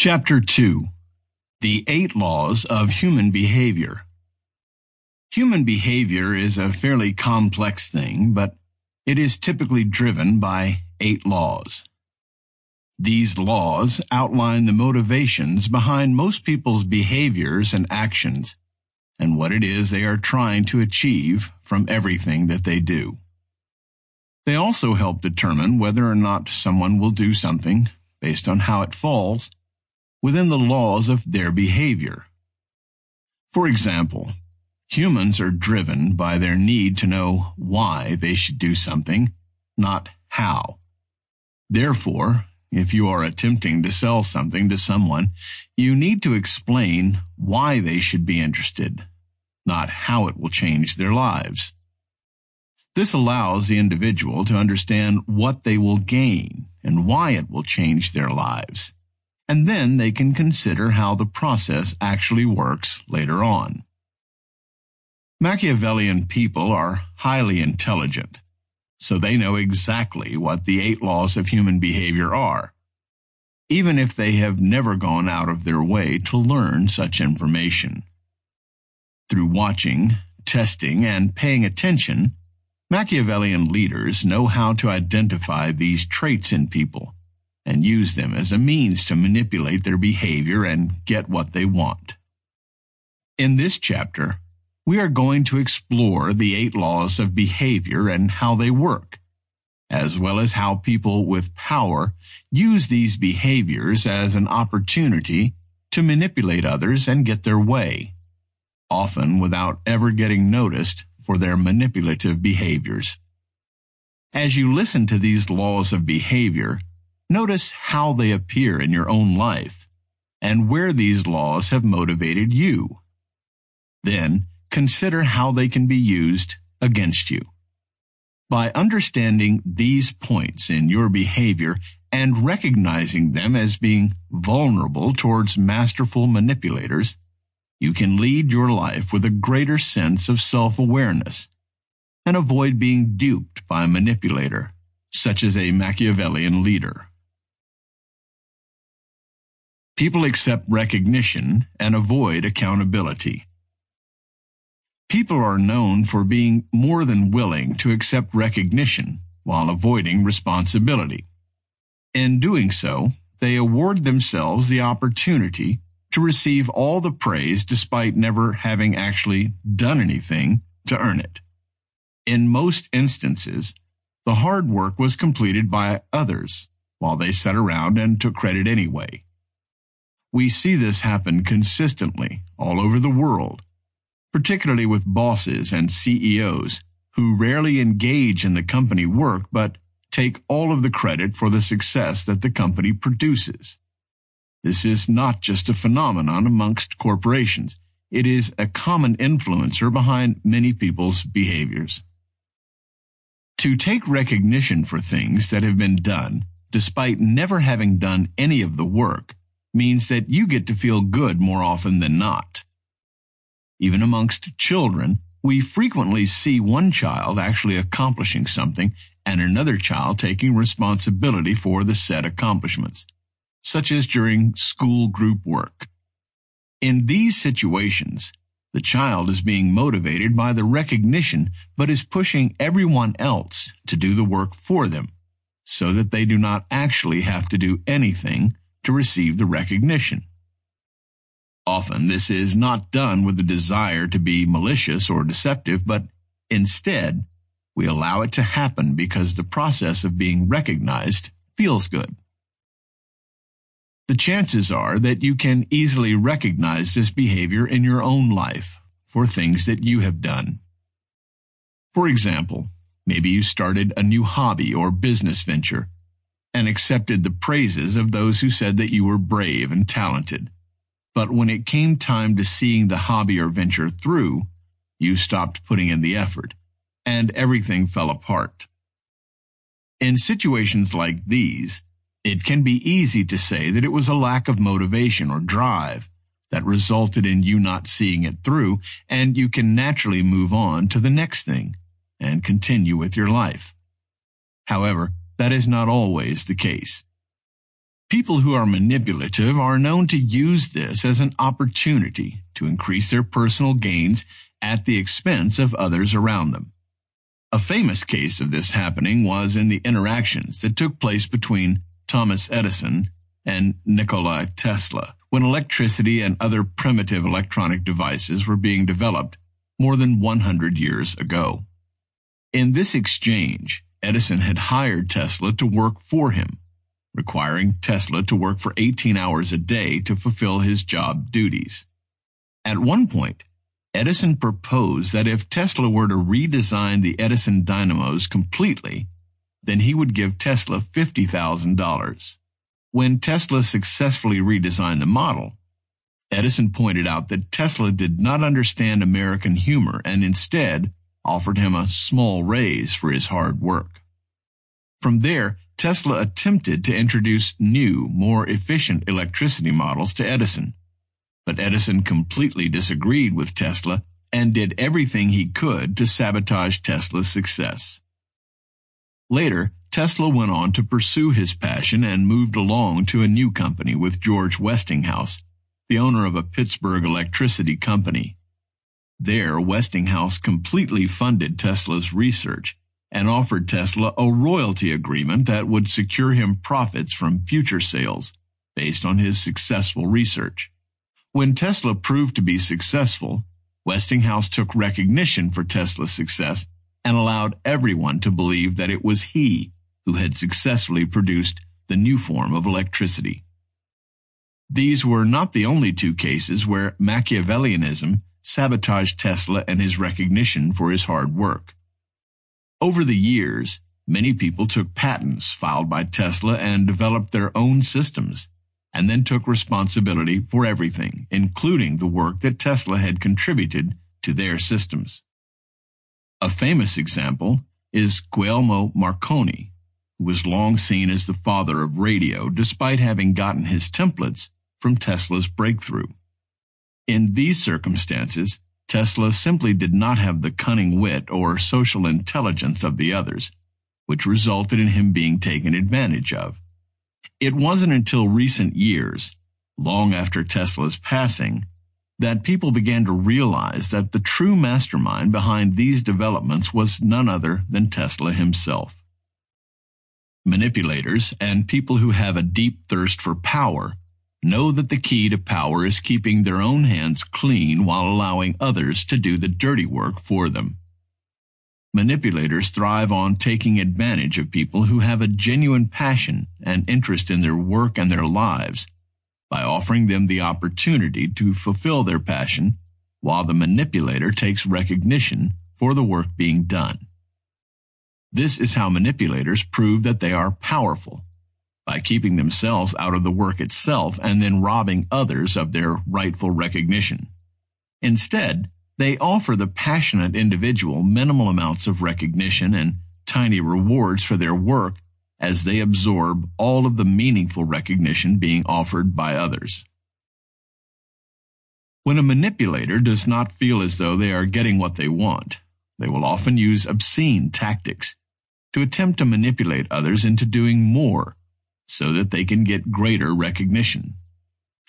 Chapter 2 The Eight Laws of Human Behavior Human behavior is a fairly complex thing, but it is typically driven by eight laws. These laws outline the motivations behind most people's behaviors and actions, and what it is they are trying to achieve from everything that they do. They also help determine whether or not someone will do something based on how it falls within the laws of their behavior. For example, humans are driven by their need to know why they should do something, not how. Therefore, if you are attempting to sell something to someone, you need to explain why they should be interested, not how it will change their lives. This allows the individual to understand what they will gain and why it will change their lives and then they can consider how the process actually works later on. Machiavellian people are highly intelligent, so they know exactly what the eight laws of human behavior are, even if they have never gone out of their way to learn such information. Through watching, testing, and paying attention, Machiavellian leaders know how to identify these traits in people and use them as a means to manipulate their behavior and get what they want. In this chapter, we are going to explore the eight laws of behavior and how they work, as well as how people with power use these behaviors as an opportunity to manipulate others and get their way, often without ever getting noticed for their manipulative behaviors. As you listen to these laws of behavior, Notice how they appear in your own life and where these laws have motivated you. Then consider how they can be used against you. By understanding these points in your behavior and recognizing them as being vulnerable towards masterful manipulators, you can lead your life with a greater sense of self-awareness and avoid being duped by a manipulator, such as a Machiavellian leader. People accept recognition and avoid accountability. People are known for being more than willing to accept recognition while avoiding responsibility. In doing so, they award themselves the opportunity to receive all the praise despite never having actually done anything to earn it. In most instances, the hard work was completed by others while they sat around and took credit anyway. We see this happen consistently all over the world, particularly with bosses and CEOs who rarely engage in the company work but take all of the credit for the success that the company produces. This is not just a phenomenon amongst corporations. It is a common influencer behind many people's behaviors. To take recognition for things that have been done, despite never having done any of the work, means that you get to feel good more often than not. Even amongst children, we frequently see one child actually accomplishing something and another child taking responsibility for the said accomplishments, such as during school group work. In these situations, the child is being motivated by the recognition but is pushing everyone else to do the work for them so that they do not actually have to do anything to receive the recognition. Often this is not done with the desire to be malicious or deceptive, but instead, we allow it to happen because the process of being recognized feels good. The chances are that you can easily recognize this behavior in your own life for things that you have done. For example, maybe you started a new hobby or business venture and accepted the praises of those who said that you were brave and talented. But when it came time to seeing the hobby or venture through, you stopped putting in the effort, and everything fell apart. In situations like these, it can be easy to say that it was a lack of motivation or drive that resulted in you not seeing it through, and you can naturally move on to the next thing and continue with your life. However, that is not always the case. People who are manipulative are known to use this as an opportunity to increase their personal gains at the expense of others around them. A famous case of this happening was in the interactions that took place between Thomas Edison and Nikola Tesla when electricity and other primitive electronic devices were being developed more than 100 years ago. In this exchange, Edison had hired Tesla to work for him, requiring Tesla to work for 18 hours a day to fulfill his job duties. At one point, Edison proposed that if Tesla were to redesign the Edison dynamos completely, then he would give Tesla $50,000. When Tesla successfully redesigned the model, Edison pointed out that Tesla did not understand American humor and instead offered him a small raise for his hard work. From there, Tesla attempted to introduce new, more efficient electricity models to Edison. But Edison completely disagreed with Tesla and did everything he could to sabotage Tesla's success. Later, Tesla went on to pursue his passion and moved along to a new company with George Westinghouse, the owner of a Pittsburgh electricity company. There, Westinghouse completely funded Tesla's research and offered Tesla a royalty agreement that would secure him profits from future sales based on his successful research. When Tesla proved to be successful, Westinghouse took recognition for Tesla's success and allowed everyone to believe that it was he who had successfully produced the new form of electricity. These were not the only two cases where Machiavellianism sabotaged Tesla and his recognition for his hard work. Over the years, many people took patents filed by Tesla and developed their own systems, and then took responsibility for everything, including the work that Tesla had contributed to their systems. A famous example is Guglielmo Marconi, who was long seen as the father of radio despite having gotten his templates from Tesla's breakthrough. In these circumstances, Tesla simply did not have the cunning wit or social intelligence of the others, which resulted in him being taken advantage of. It wasn't until recent years, long after Tesla's passing, that people began to realize that the true mastermind behind these developments was none other than Tesla himself. Manipulators and people who have a deep thirst for power know that the key to power is keeping their own hands clean while allowing others to do the dirty work for them. Manipulators thrive on taking advantage of people who have a genuine passion and interest in their work and their lives by offering them the opportunity to fulfill their passion while the manipulator takes recognition for the work being done. This is how manipulators prove that they are powerful by keeping themselves out of the work itself and then robbing others of their rightful recognition. Instead, they offer the passionate individual minimal amounts of recognition and tiny rewards for their work as they absorb all of the meaningful recognition being offered by others. When a manipulator does not feel as though they are getting what they want, they will often use obscene tactics to attempt to manipulate others into doing more so that they can get greater recognition.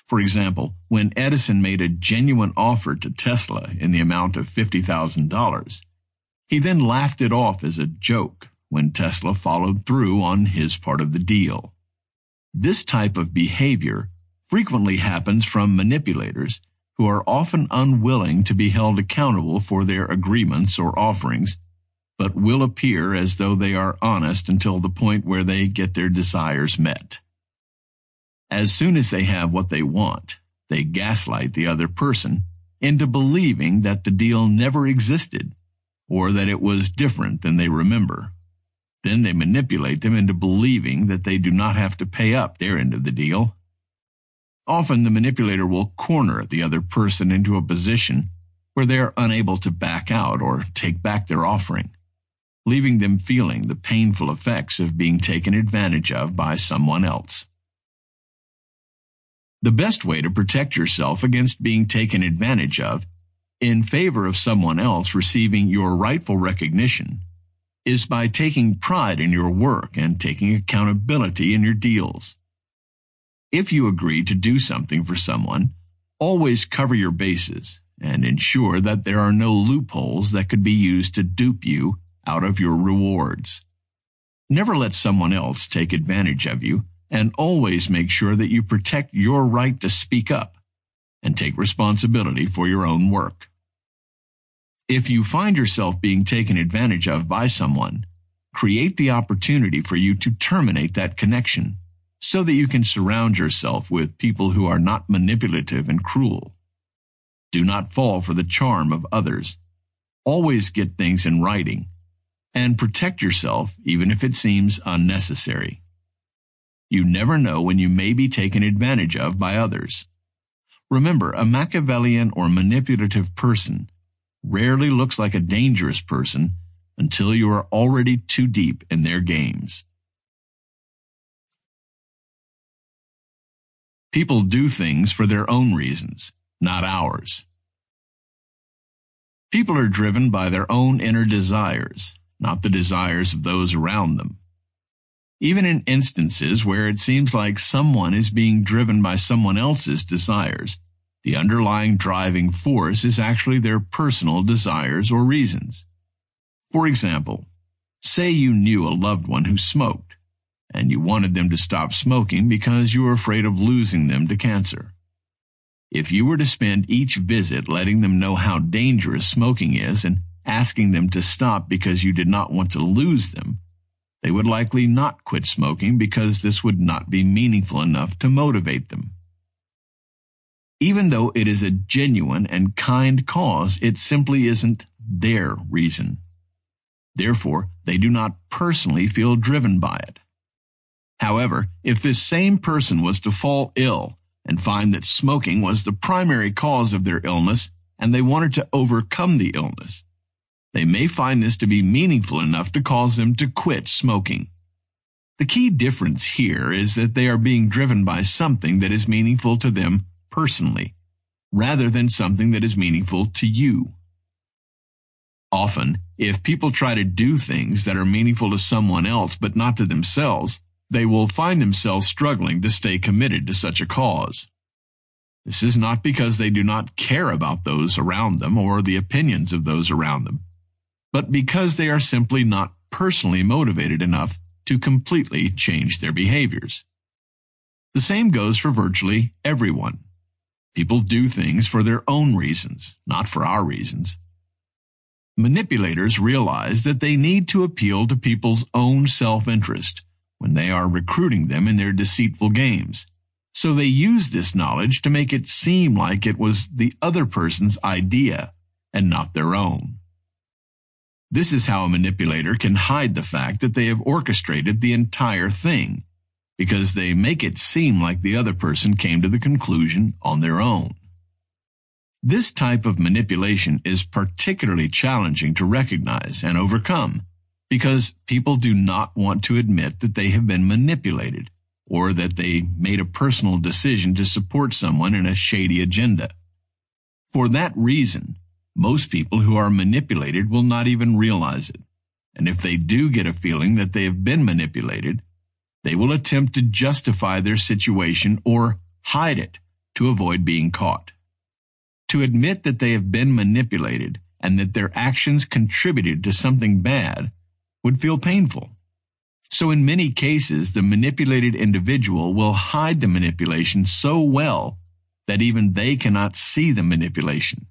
For example, when Edison made a genuine offer to Tesla in the amount of $50,000, he then laughed it off as a joke when Tesla followed through on his part of the deal. This type of behavior frequently happens from manipulators who are often unwilling to be held accountable for their agreements or offerings but will appear as though they are honest until the point where they get their desires met. As soon as they have what they want, they gaslight the other person into believing that the deal never existed or that it was different than they remember. Then they manipulate them into believing that they do not have to pay up their end of the deal. Often the manipulator will corner the other person into a position where they are unable to back out or take back their offering leaving them feeling the painful effects of being taken advantage of by someone else. The best way to protect yourself against being taken advantage of in favor of someone else receiving your rightful recognition is by taking pride in your work and taking accountability in your deals. If you agree to do something for someone, always cover your bases and ensure that there are no loopholes that could be used to dupe you out of your rewards. Never let someone else take advantage of you and always make sure that you protect your right to speak up and take responsibility for your own work. If you find yourself being taken advantage of by someone, create the opportunity for you to terminate that connection so that you can surround yourself with people who are not manipulative and cruel. Do not fall for the charm of others. Always get things in writing and protect yourself even if it seems unnecessary. You never know when you may be taken advantage of by others. Remember, a Machiavellian or manipulative person rarely looks like a dangerous person until you are already too deep in their games. People do things for their own reasons, not ours. People are driven by their own inner desires, not the desires of those around them. Even in instances where it seems like someone is being driven by someone else's desires, the underlying driving force is actually their personal desires or reasons. For example, say you knew a loved one who smoked, and you wanted them to stop smoking because you were afraid of losing them to cancer. If you were to spend each visit letting them know how dangerous smoking is and asking them to stop because you did not want to lose them, they would likely not quit smoking because this would not be meaningful enough to motivate them. Even though it is a genuine and kind cause, it simply isn't their reason. Therefore, they do not personally feel driven by it. However, if this same person was to fall ill and find that smoking was the primary cause of their illness and they wanted to overcome the illness, they may find this to be meaningful enough to cause them to quit smoking. The key difference here is that they are being driven by something that is meaningful to them personally, rather than something that is meaningful to you. Often, if people try to do things that are meaningful to someone else but not to themselves, they will find themselves struggling to stay committed to such a cause. This is not because they do not care about those around them or the opinions of those around them, but because they are simply not personally motivated enough to completely change their behaviors. The same goes for virtually everyone. People do things for their own reasons, not for our reasons. Manipulators realize that they need to appeal to people's own self-interest when they are recruiting them in their deceitful games. So they use this knowledge to make it seem like it was the other person's idea and not their own. This is how a manipulator can hide the fact that they have orchestrated the entire thing, because they make it seem like the other person came to the conclusion on their own. This type of manipulation is particularly challenging to recognize and overcome because people do not want to admit that they have been manipulated or that they made a personal decision to support someone in a shady agenda. For that reason, most people who are manipulated will not even realize it. And if they do get a feeling that they have been manipulated, they will attempt to justify their situation or hide it to avoid being caught. To admit that they have been manipulated and that their actions contributed to something bad would feel painful. So in many cases, the manipulated individual will hide the manipulation so well that even they cannot see the manipulation.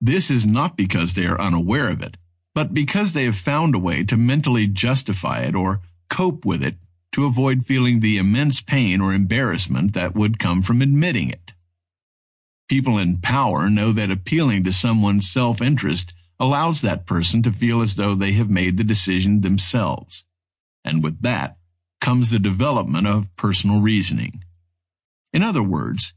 This is not because they are unaware of it, but because they have found a way to mentally justify it or cope with it to avoid feeling the immense pain or embarrassment that would come from admitting it. People in power know that appealing to someone's self-interest allows that person to feel as though they have made the decision themselves. And with that comes the development of personal reasoning. In other words,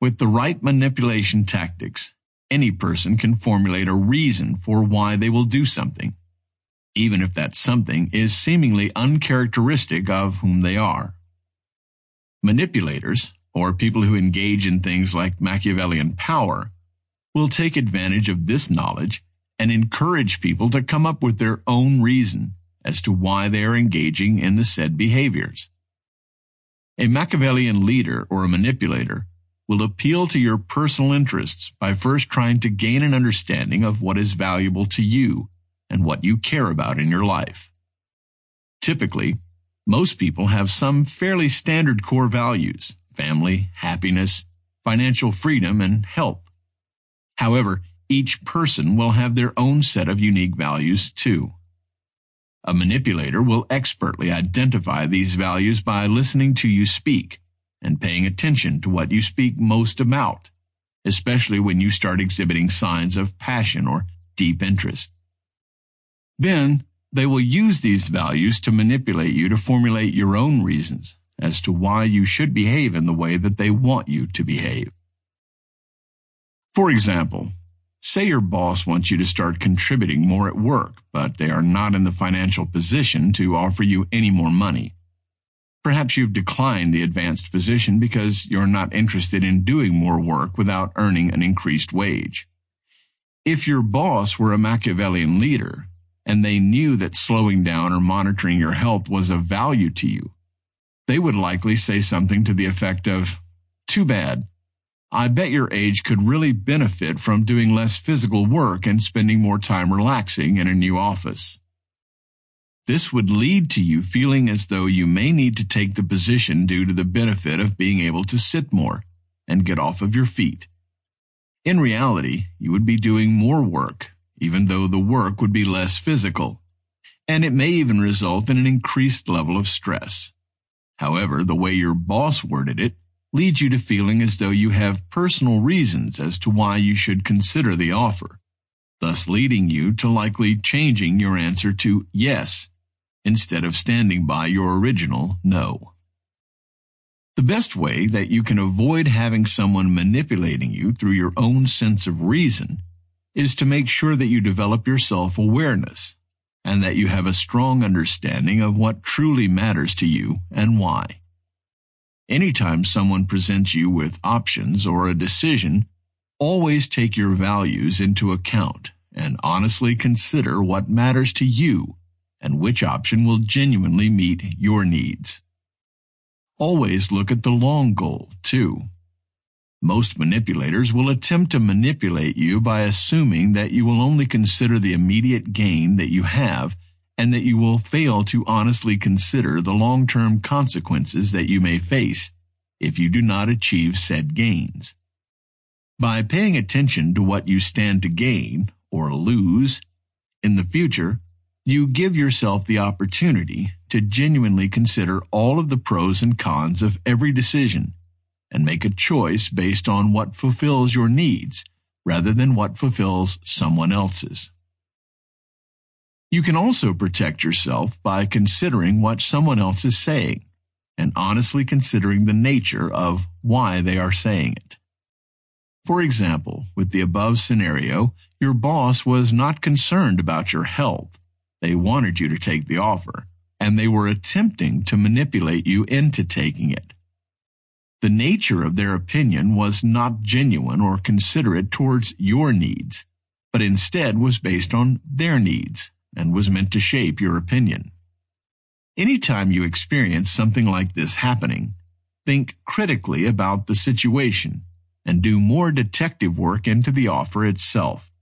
with the right manipulation tactics, any person can formulate a reason for why they will do something, even if that something is seemingly uncharacteristic of whom they are. Manipulators, or people who engage in things like Machiavellian power, will take advantage of this knowledge and encourage people to come up with their own reason as to why they are engaging in the said behaviors. A Machiavellian leader or a manipulator will appeal to your personal interests by first trying to gain an understanding of what is valuable to you and what you care about in your life. Typically, most people have some fairly standard core values family, happiness, financial freedom, and health. However, each person will have their own set of unique values too. A manipulator will expertly identify these values by listening to you speak and paying attention to what you speak most about, especially when you start exhibiting signs of passion or deep interest. Then, they will use these values to manipulate you to formulate your own reasons as to why you should behave in the way that they want you to behave. For example, say your boss wants you to start contributing more at work, but they are not in the financial position to offer you any more money. Perhaps you've declined the advanced position because you're not interested in doing more work without earning an increased wage. If your boss were a Machiavellian leader, and they knew that slowing down or monitoring your health was of value to you, they would likely say something to the effect of, Too bad. I bet your age could really benefit from doing less physical work and spending more time relaxing in a new office. This would lead to you feeling as though you may need to take the position due to the benefit of being able to sit more and get off of your feet. In reality, you would be doing more work, even though the work would be less physical, and it may even result in an increased level of stress. However, the way your boss worded it leads you to feeling as though you have personal reasons as to why you should consider the offer, thus leading you to likely changing your answer to yes instead of standing by your original no. The best way that you can avoid having someone manipulating you through your own sense of reason is to make sure that you develop your self-awareness and that you have a strong understanding of what truly matters to you and why. Anytime someone presents you with options or a decision, always take your values into account and honestly consider what matters to you and which option will genuinely meet your needs. Always look at the long goal, too. Most manipulators will attempt to manipulate you by assuming that you will only consider the immediate gain that you have and that you will fail to honestly consider the long-term consequences that you may face if you do not achieve said gains. By paying attention to what you stand to gain or lose in the future, you give yourself the opportunity to genuinely consider all of the pros and cons of every decision and make a choice based on what fulfills your needs rather than what fulfills someone else's. You can also protect yourself by considering what someone else is saying and honestly considering the nature of why they are saying it. For example, with the above scenario, your boss was not concerned about your health they wanted you to take the offer, and they were attempting to manipulate you into taking it. The nature of their opinion was not genuine or considerate towards your needs, but instead was based on their needs and was meant to shape your opinion. Anytime you experience something like this happening, think critically about the situation and do more detective work into the offer itself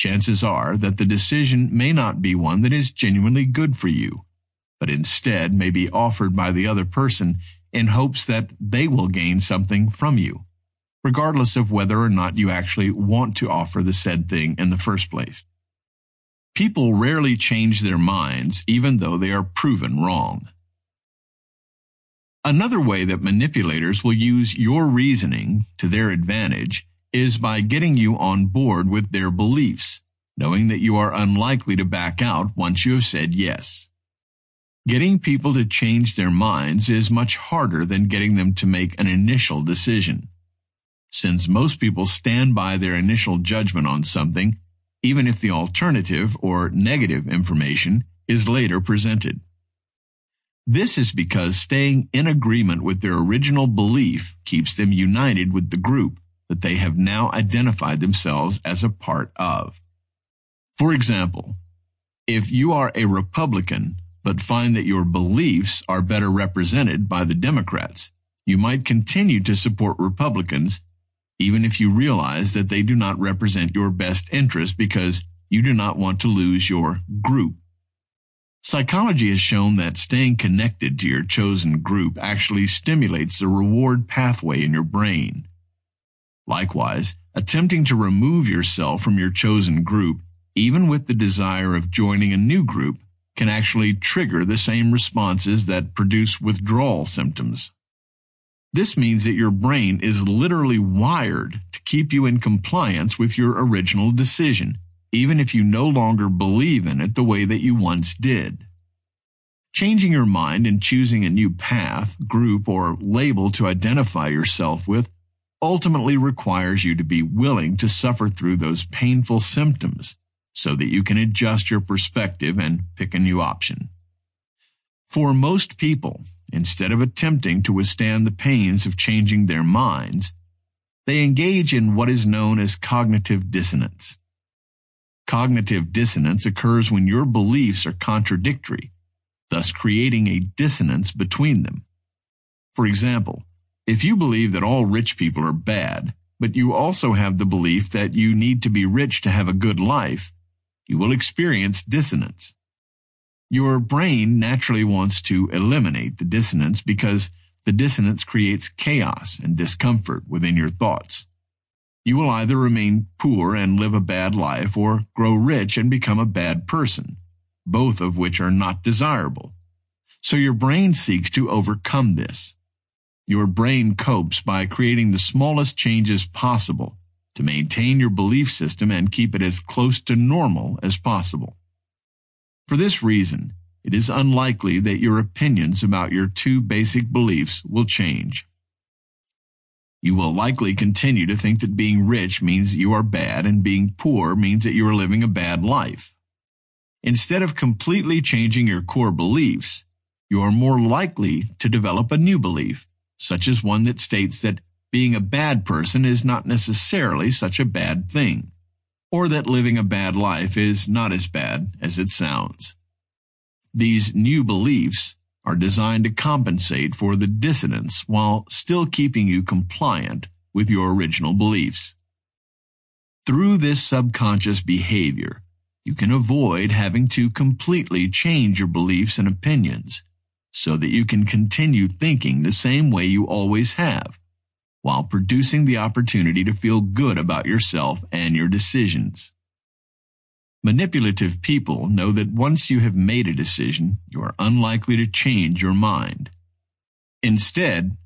chances are that the decision may not be one that is genuinely good for you, but instead may be offered by the other person in hopes that they will gain something from you, regardless of whether or not you actually want to offer the said thing in the first place. People rarely change their minds even though they are proven wrong. Another way that manipulators will use your reasoning to their advantage is by getting you on board with their beliefs, knowing that you are unlikely to back out once you have said yes. Getting people to change their minds is much harder than getting them to make an initial decision. Since most people stand by their initial judgment on something, even if the alternative or negative information is later presented. This is because staying in agreement with their original belief keeps them united with the group that they have now identified themselves as a part of. For example, if you are a Republican, but find that your beliefs are better represented by the Democrats, you might continue to support Republicans even if you realize that they do not represent your best interest because you do not want to lose your group. Psychology has shown that staying connected to your chosen group actually stimulates the reward pathway in your brain. Likewise, attempting to remove yourself from your chosen group, even with the desire of joining a new group, can actually trigger the same responses that produce withdrawal symptoms. This means that your brain is literally wired to keep you in compliance with your original decision, even if you no longer believe in it the way that you once did. Changing your mind and choosing a new path, group, or label to identify yourself with ultimately requires you to be willing to suffer through those painful symptoms so that you can adjust your perspective and pick a new option. For most people, instead of attempting to withstand the pains of changing their minds, they engage in what is known as cognitive dissonance. Cognitive dissonance occurs when your beliefs are contradictory, thus creating a dissonance between them. For example, if you believe that all rich people are bad, but you also have the belief that you need to be rich to have a good life, you will experience dissonance. Your brain naturally wants to eliminate the dissonance because the dissonance creates chaos and discomfort within your thoughts. You will either remain poor and live a bad life or grow rich and become a bad person, both of which are not desirable. So your brain seeks to overcome this. Your brain copes by creating the smallest changes possible to maintain your belief system and keep it as close to normal as possible. For this reason, it is unlikely that your opinions about your two basic beliefs will change. You will likely continue to think that being rich means you are bad and being poor means that you are living a bad life. Instead of completely changing your core beliefs, you are more likely to develop a new belief, such as one that states that being a bad person is not necessarily such a bad thing, or that living a bad life is not as bad as it sounds. These new beliefs are designed to compensate for the dissonance while still keeping you compliant with your original beliefs. Through this subconscious behavior, you can avoid having to completely change your beliefs and opinions so that you can continue thinking the same way you always have while producing the opportunity to feel good about yourself and your decisions. Manipulative people know that once you have made a decision, you are unlikely to change your mind. Instead,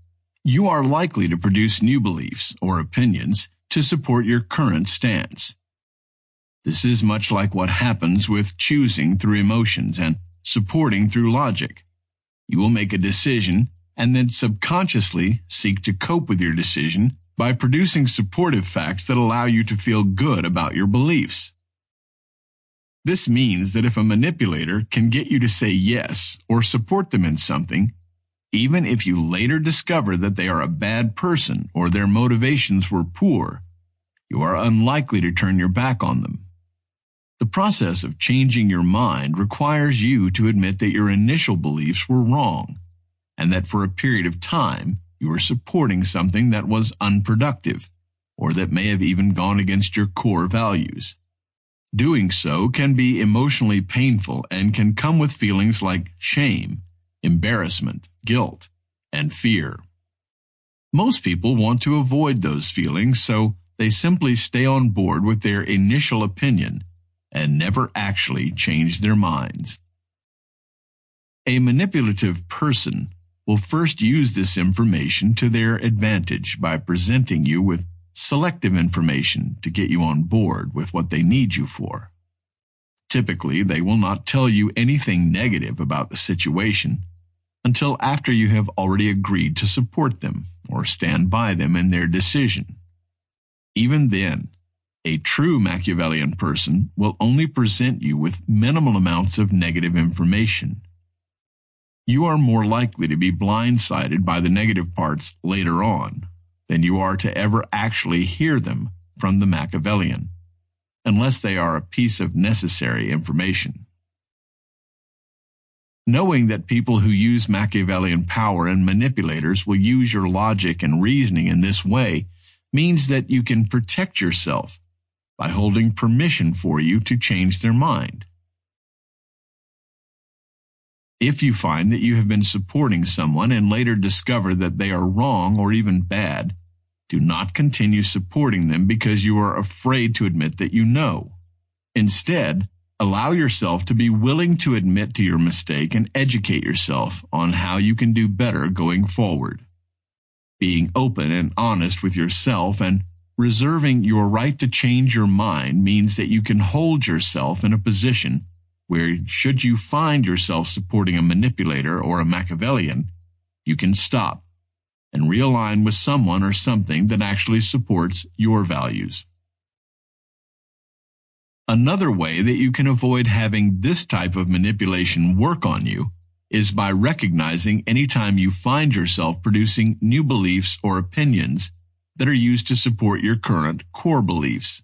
you are likely to produce new beliefs or opinions to support your current stance. This is much like what happens with choosing through emotions and supporting through logic. You will make a decision and then subconsciously seek to cope with your decision by producing supportive facts that allow you to feel good about your beliefs. This means that if a manipulator can get you to say yes or support them in something, even if you later discover that they are a bad person or their motivations were poor, you are unlikely to turn your back on them. The process of changing your mind requires you to admit that your initial beliefs were wrong and that for a period of time you were supporting something that was unproductive or that may have even gone against your core values. Doing so can be emotionally painful and can come with feelings like shame, embarrassment, guilt, and fear. Most people want to avoid those feelings, so they simply stay on board with their initial opinion and never actually change their minds. A manipulative person will first use this information to their advantage by presenting you with selective information to get you on board with what they need you for. Typically, they will not tell you anything negative about the situation until after you have already agreed to support them or stand by them in their decision. Even then, a true Machiavellian person will only present you with minimal amounts of negative information you are more likely to be blindsided by the negative parts later on than you are to ever actually hear them from the Machiavellian, unless they are a piece of necessary information. Knowing that people who use Machiavellian power and manipulators will use your logic and reasoning in this way means that you can protect yourself by holding permission for you to change their mind. If you find that you have been supporting someone and later discover that they are wrong or even bad, do not continue supporting them because you are afraid to admit that you know. Instead, allow yourself to be willing to admit to your mistake and educate yourself on how you can do better going forward. Being open and honest with yourself and reserving your right to change your mind means that you can hold yourself in a position where, should you find yourself supporting a manipulator or a Machiavellian, you can stop and realign with someone or something that actually supports your values. Another way that you can avoid having this type of manipulation work on you is by recognizing anytime you find yourself producing new beliefs or opinions that are used to support your current core beliefs.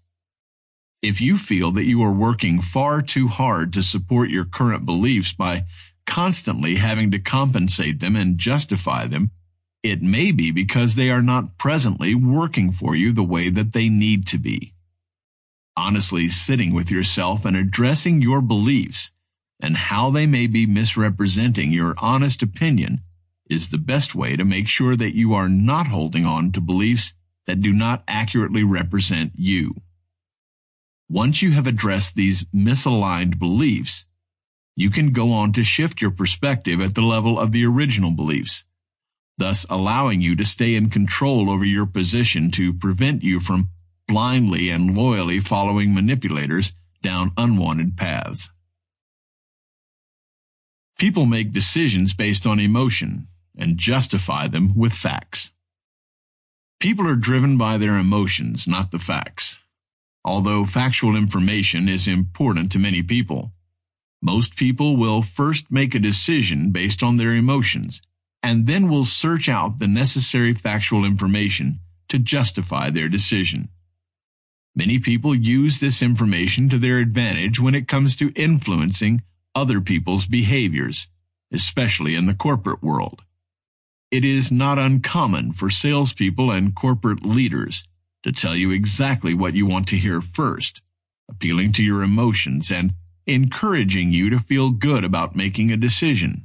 If you feel that you are working far too hard to support your current beliefs by constantly having to compensate them and justify them, it may be because they are not presently working for you the way that they need to be honestly sitting with yourself and addressing your beliefs and how they may be misrepresenting your honest opinion is the best way to make sure that you are not holding on to beliefs that do not accurately represent you. Once you have addressed these misaligned beliefs, you can go on to shift your perspective at the level of the original beliefs, thus allowing you to stay in control over your position to prevent you from blindly and loyally following manipulators down unwanted paths. People make decisions based on emotion and justify them with facts. People are driven by their emotions, not the facts. Although factual information is important to many people, most people will first make a decision based on their emotions and then will search out the necessary factual information to justify their decision. Many people use this information to their advantage when it comes to influencing other people's behaviors, especially in the corporate world. It is not uncommon for salespeople and corporate leaders to tell you exactly what you want to hear first, appealing to your emotions and encouraging you to feel good about making a decision.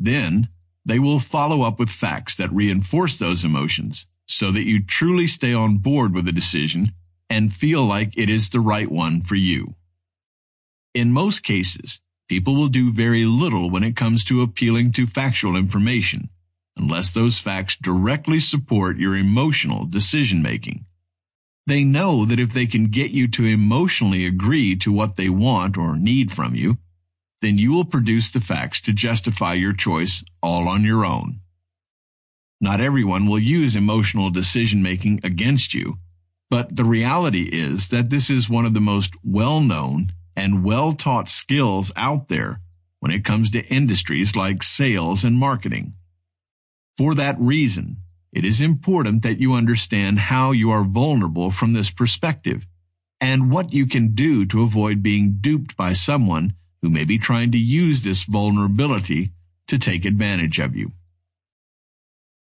Then, they will follow up with facts that reinforce those emotions so that you truly stay on board with the decision and feel like it is the right one for you. In most cases, people will do very little when it comes to appealing to factual information, unless those facts directly support your emotional decision making. They know that if they can get you to emotionally agree to what they want or need from you, then you will produce the facts to justify your choice all on your own. Not everyone will use emotional decision making against you, but the reality is that this is one of the most well known and well taught skills out there when it comes to industries like sales and marketing. For that reason, it is important that you understand how you are vulnerable from this perspective and what you can do to avoid being duped by someone who may be trying to use this vulnerability to take advantage of you.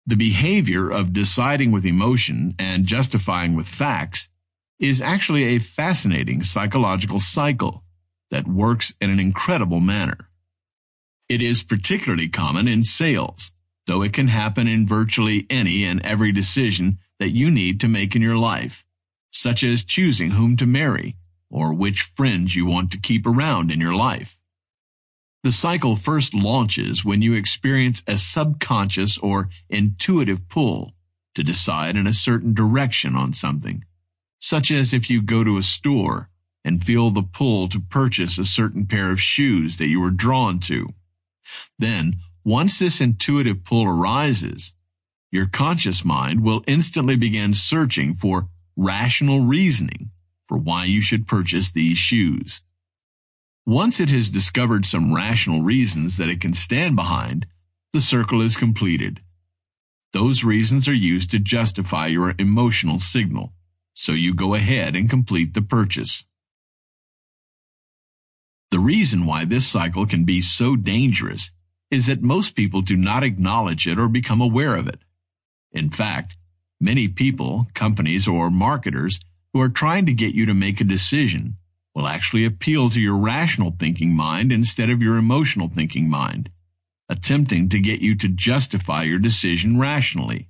The behavior of deciding with emotion and justifying with facts is actually a fascinating psychological cycle that works in an incredible manner. It is particularly common in sales, though it can happen in virtually any and every decision that you need to make in your life, such as choosing whom to marry or which friends you want to keep around in your life. The cycle first launches when you experience a subconscious or intuitive pull to decide in a certain direction on something, such as if you go to a store and feel the pull to purchase a certain pair of shoes that you were drawn to. Then, once this intuitive pull arises, your conscious mind will instantly begin searching for rational reasoning for why you should purchase these shoes. Once it has discovered some rational reasons that it can stand behind, the circle is completed. Those reasons are used to justify your emotional signal, so you go ahead and complete the purchase. The reason why this cycle can be so dangerous is that most people do not acknowledge it or become aware of it. In fact, many people, companies, or marketers who are trying to get you to make a decision will actually appeal to your rational thinking mind instead of your emotional thinking mind, attempting to get you to justify your decision rationally.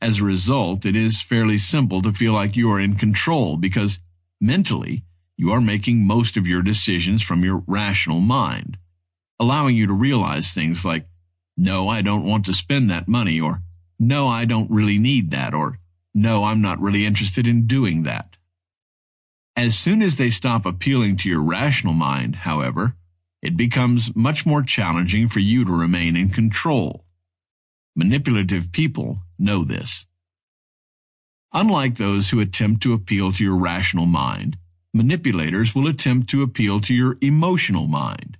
As a result, it is fairly simple to feel like you are in control because mentally you are making most of your decisions from your rational mind, allowing you to realize things like, no, I don't want to spend that money, or no, I don't really need that, or no, I'm not really interested in doing that. As soon as they stop appealing to your rational mind, however, it becomes much more challenging for you to remain in control. Manipulative people know this. Unlike those who attempt to appeal to your rational mind, manipulators will attempt to appeal to your emotional mind.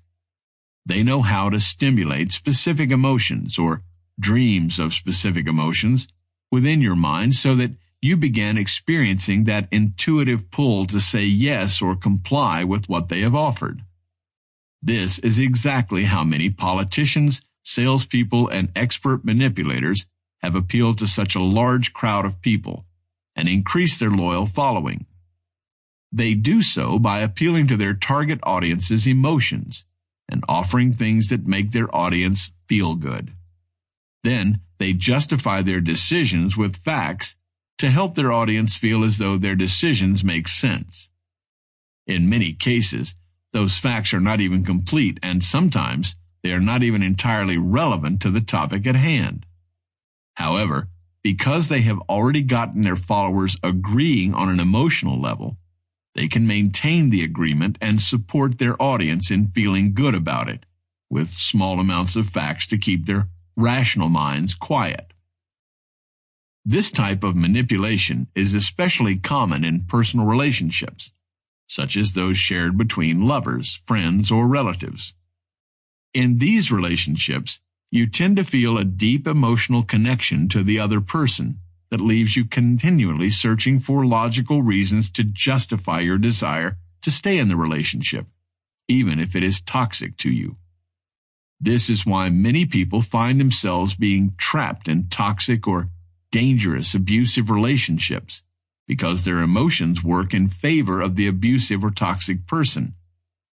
They know how to stimulate specific emotions or dreams of specific emotions within your mind so that you begin experiencing that intuitive pull to say yes or comply with what they have offered. This is exactly how many politicians, salespeople, and expert manipulators have appealed to such a large crowd of people and increased their loyal following. They do so by appealing to their target audience's emotions and offering things that make their audience feel good. Then they justify their decisions with facts to help their audience feel as though their decisions make sense. In many cases, those facts are not even complete and sometimes they are not even entirely relevant to the topic at hand. However, because they have already gotten their followers agreeing on an emotional level, they can maintain the agreement and support their audience in feeling good about it, with small amounts of facts to keep their rational minds quiet. This type of manipulation is especially common in personal relationships, such as those shared between lovers, friends, or relatives. In these relationships, you tend to feel a deep emotional connection to the other person that leaves you continually searching for logical reasons to justify your desire to stay in the relationship, even if it is toxic to you. This is why many people find themselves being trapped in toxic or dangerous abusive relationships because their emotions work in favor of the abusive or toxic person,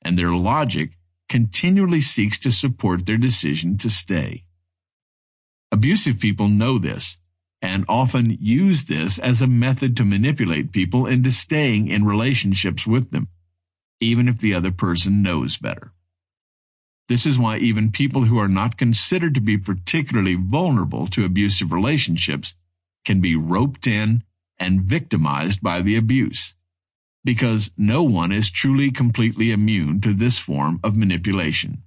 and their logic continually seeks to support their decision to stay. Abusive people know this and often use this as a method to manipulate people into staying in relationships with them, even if the other person knows better. This is why even people who are not considered to be particularly vulnerable to abusive relationships can be roped in and victimized by the abuse, because no one is truly completely immune to this form of manipulation.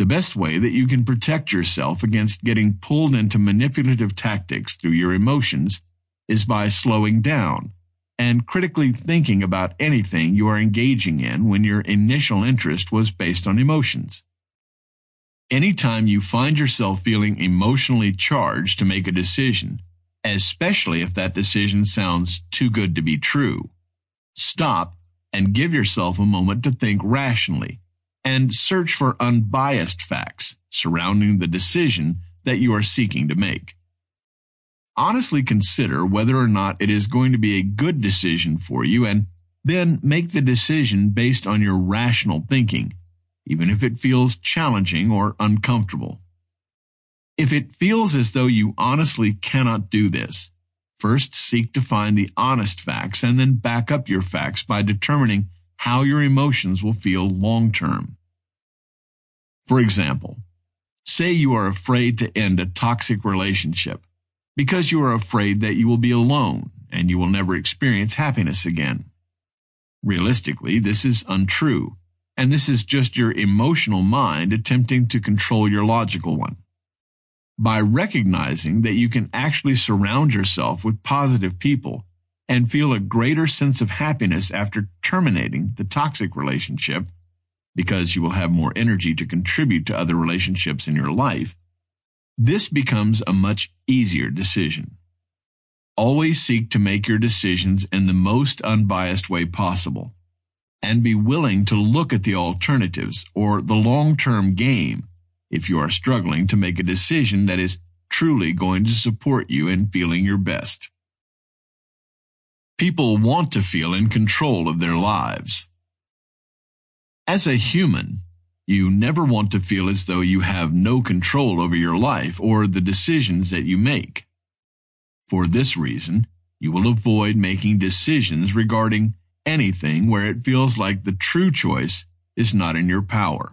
The best way that you can protect yourself against getting pulled into manipulative tactics through your emotions is by slowing down and critically thinking about anything you are engaging in when your initial interest was based on emotions. Anytime you find yourself feeling emotionally charged to make a decision, especially if that decision sounds too good to be true, stop and give yourself a moment to think rationally and search for unbiased facts surrounding the decision that you are seeking to make. Honestly consider whether or not it is going to be a good decision for you and then make the decision based on your rational thinking, even if it feels challenging or uncomfortable. If it feels as though you honestly cannot do this, first seek to find the honest facts and then back up your facts by determining how your emotions will feel long term. For example, say you are afraid to end a toxic relationship because you are afraid that you will be alone and you will never experience happiness again. Realistically, this is untrue, and this is just your emotional mind attempting to control your logical one. By recognizing that you can actually surround yourself with positive people and feel a greater sense of happiness after terminating the toxic relationship because you will have more energy to contribute to other relationships in your life, this becomes a much easier decision. Always seek to make your decisions in the most unbiased way possible. and be willing to look at the alternatives or the long-term game if you are struggling to make a decision that is truly going to support you in feeling your best. People want to feel in control of their lives. As a human, you never want to feel as though you have no control over your life or the decisions that you make. For this reason, you will avoid making decisions regarding anything where it feels like the true choice is not in your power.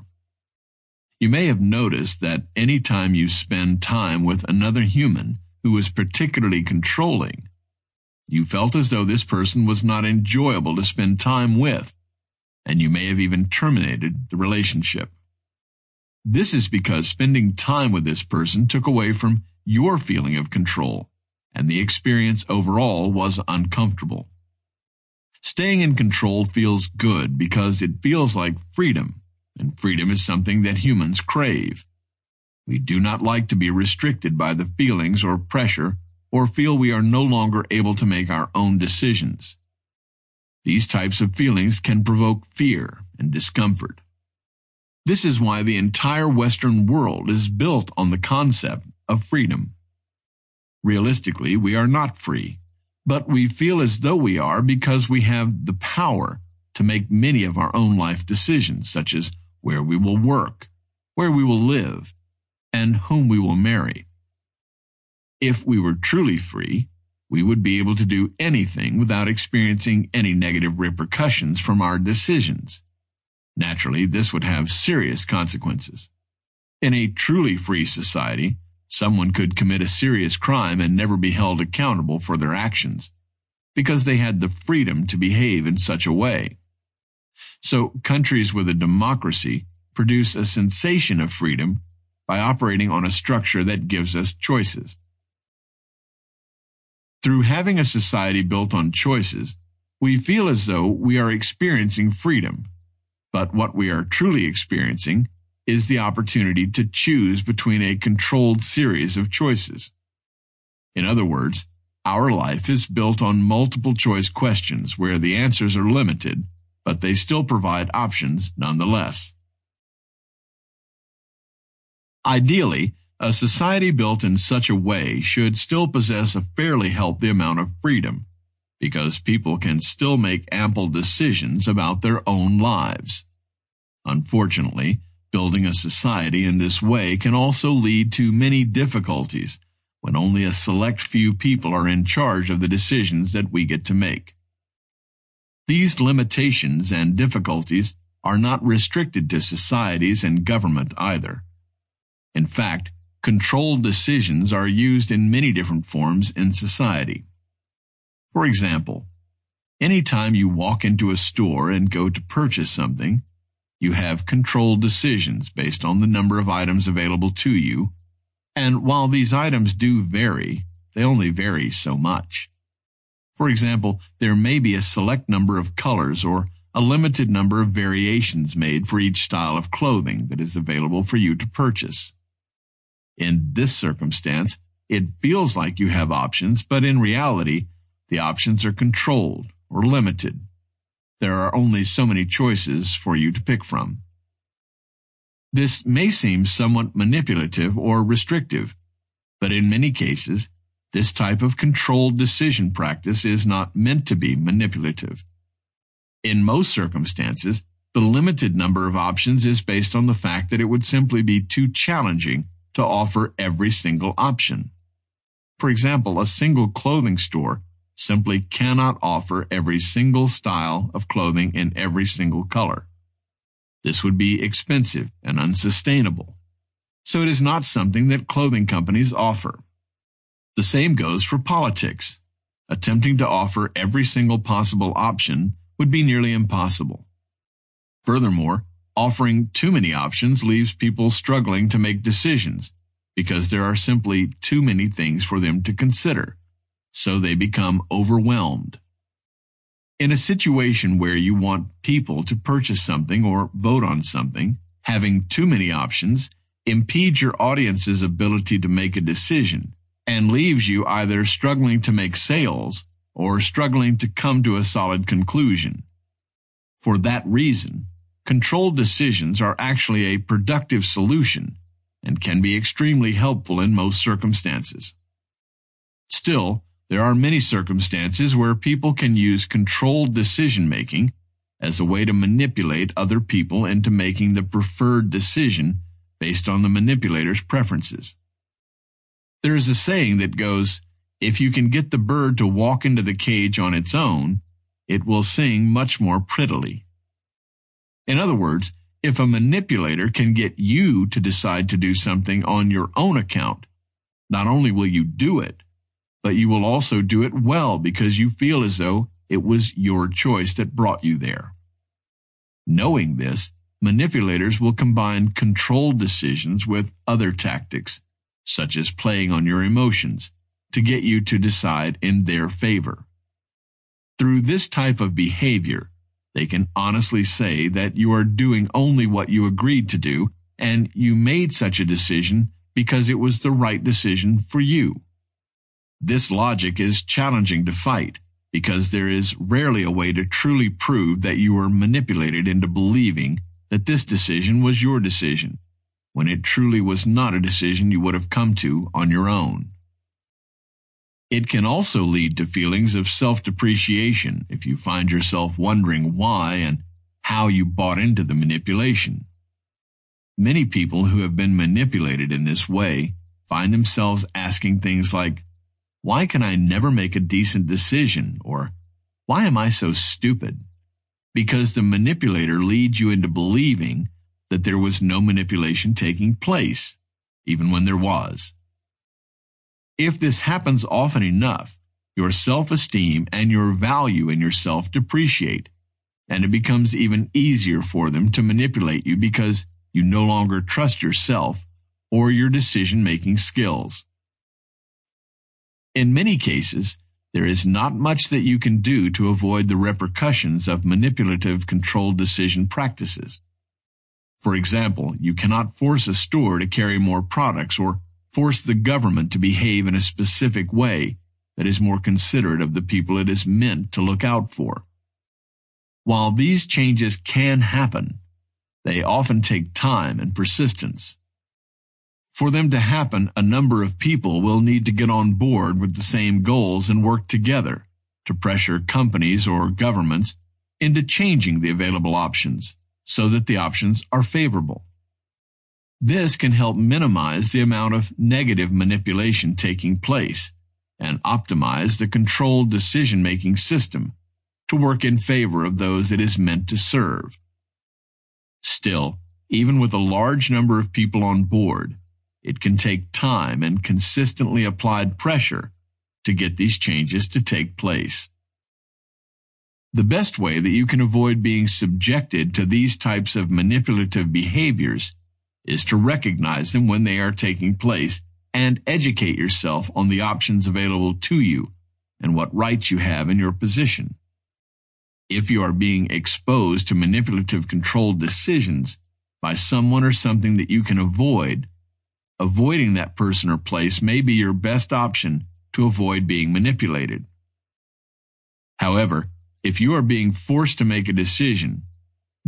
You may have noticed that any time you spend time with another human who is particularly controlling, you felt as though this person was not enjoyable to spend time with, and you may have even terminated the relationship. This is because spending time with this person took away from your feeling of control, and the experience overall was uncomfortable. Staying in control feels good because it feels like freedom, and freedom is something that humans crave. We do not like to be restricted by the feelings or pressure or feel we are no longer able to make our own decisions. These types of feelings can provoke fear and discomfort. This is why the entire Western world is built on the concept of freedom. Realistically, we are not free but we feel as though we are because we have the power to make many of our own life decisions, such as where we will work, where we will live, and whom we will marry. If we were truly free, we would be able to do anything without experiencing any negative repercussions from our decisions. Naturally, this would have serious consequences. In a truly free society, Someone could commit a serious crime and never be held accountable for their actions because they had the freedom to behave in such a way. So countries with a democracy produce a sensation of freedom by operating on a structure that gives us choices. Through having a society built on choices, we feel as though we are experiencing freedom, but what we are truly experiencing is the opportunity to choose between a controlled series of choices. In other words, our life is built on multiple choice questions where the answers are limited, but they still provide options nonetheless. Ideally, a society built in such a way should still possess a fairly healthy amount of freedom, because people can still make ample decisions about their own lives. Unfortunately, Building a society in this way can also lead to many difficulties when only a select few people are in charge of the decisions that we get to make. These limitations and difficulties are not restricted to societies and government either. In fact, controlled decisions are used in many different forms in society. For example, anytime you walk into a store and go to purchase something, you have controlled decisions based on the number of items available to you, and while these items do vary, they only vary so much. For example, there may be a select number of colors or a limited number of variations made for each style of clothing that is available for you to purchase. In this circumstance, it feels like you have options, but in reality, the options are controlled or limited there are only so many choices for you to pick from. This may seem somewhat manipulative or restrictive, but in many cases, this type of controlled decision practice is not meant to be manipulative. In most circumstances, the limited number of options is based on the fact that it would simply be too challenging to offer every single option. For example, a single clothing store simply cannot offer every single style of clothing in every single color. This would be expensive and unsustainable. So it is not something that clothing companies offer. The same goes for politics. Attempting to offer every single possible option would be nearly impossible. Furthermore, offering too many options leaves people struggling to make decisions because there are simply too many things for them to consider so they become overwhelmed. In a situation where you want people to purchase something or vote on something, having too many options impedes your audience's ability to make a decision and leaves you either struggling to make sales or struggling to come to a solid conclusion. For that reason, controlled decisions are actually a productive solution and can be extremely helpful in most circumstances. Still, there are many circumstances where people can use controlled decision making as a way to manipulate other people into making the preferred decision based on the manipulator's preferences. There is a saying that goes, if you can get the bird to walk into the cage on its own, it will sing much more prettily. In other words, if a manipulator can get you to decide to do something on your own account, not only will you do it, but you will also do it well because you feel as though it was your choice that brought you there. Knowing this, manipulators will combine controlled decisions with other tactics, such as playing on your emotions, to get you to decide in their favor. Through this type of behavior, they can honestly say that you are doing only what you agreed to do and you made such a decision because it was the right decision for you. This logic is challenging to fight because there is rarely a way to truly prove that you were manipulated into believing that this decision was your decision when it truly was not a decision you would have come to on your own. It can also lead to feelings of self-depreciation if you find yourself wondering why and how you bought into the manipulation. Many people who have been manipulated in this way find themselves asking things like, why can I never make a decent decision? Or, why am I so stupid? Because the manipulator leads you into believing that there was no manipulation taking place, even when there was. If this happens often enough, your self-esteem and your value in yourself depreciate, and it becomes even easier for them to manipulate you because you no longer trust yourself or your decision-making skills. In many cases, there is not much that you can do to avoid the repercussions of manipulative controlled decision practices. For example, you cannot force a store to carry more products or force the government to behave in a specific way that is more considerate of the people it is meant to look out for. While these changes can happen, they often take time and persistence. For them to happen, a number of people will need to get on board with the same goals and work together to pressure companies or governments into changing the available options so that the options are favorable. This can help minimize the amount of negative manipulation taking place and optimize the controlled decision-making system to work in favor of those it is meant to serve. Still, even with a large number of people on board, it can take time and consistently applied pressure to get these changes to take place. The best way that you can avoid being subjected to these types of manipulative behaviors is to recognize them when they are taking place and educate yourself on the options available to you and what rights you have in your position. If you are being exposed to manipulative controlled decisions by someone or something that you can avoid, avoiding that person or place may be your best option to avoid being manipulated. However, if you are being forced to make a decision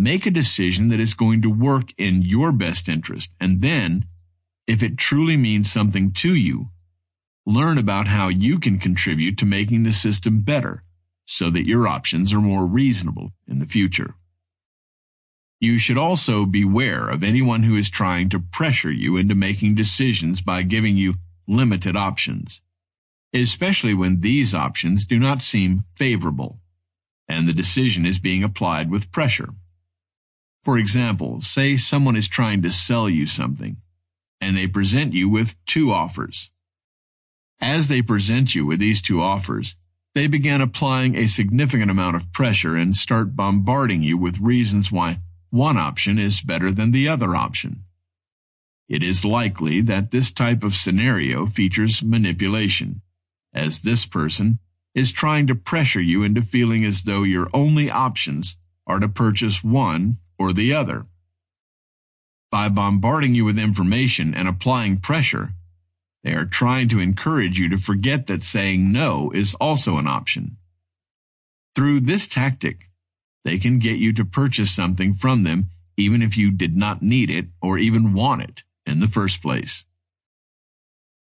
Make a decision that is going to work in your best interest. And then, if it truly means something to you, learn about how you can contribute to making the system better so that your options are more reasonable in the future. You should also beware of anyone who is trying to pressure you into making decisions by giving you limited options, especially when these options do not seem favorable and the decision is being applied with pressure. For example, say someone is trying to sell you something, and they present you with two offers. As they present you with these two offers, they begin applying a significant amount of pressure and start bombarding you with reasons why one option is better than the other option. It is likely that this type of scenario features manipulation, as this person is trying to pressure you into feeling as though your only options are to purchase one or the other. By bombarding you with information and applying pressure, they are trying to encourage you to forget that saying no is also an option. Through this tactic, they can get you to purchase something from them even if you did not need it or even want it in the first place.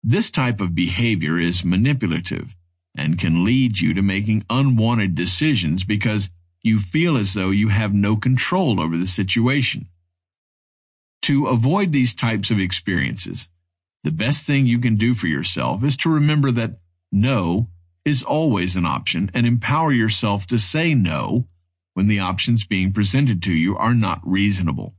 This type of behavior is manipulative and can lead you to making unwanted decisions because you feel as though you have no control over the situation. To avoid these types of experiences, the best thing you can do for yourself is to remember that no is always an option and empower yourself to say no when the options being presented to you are not reasonable.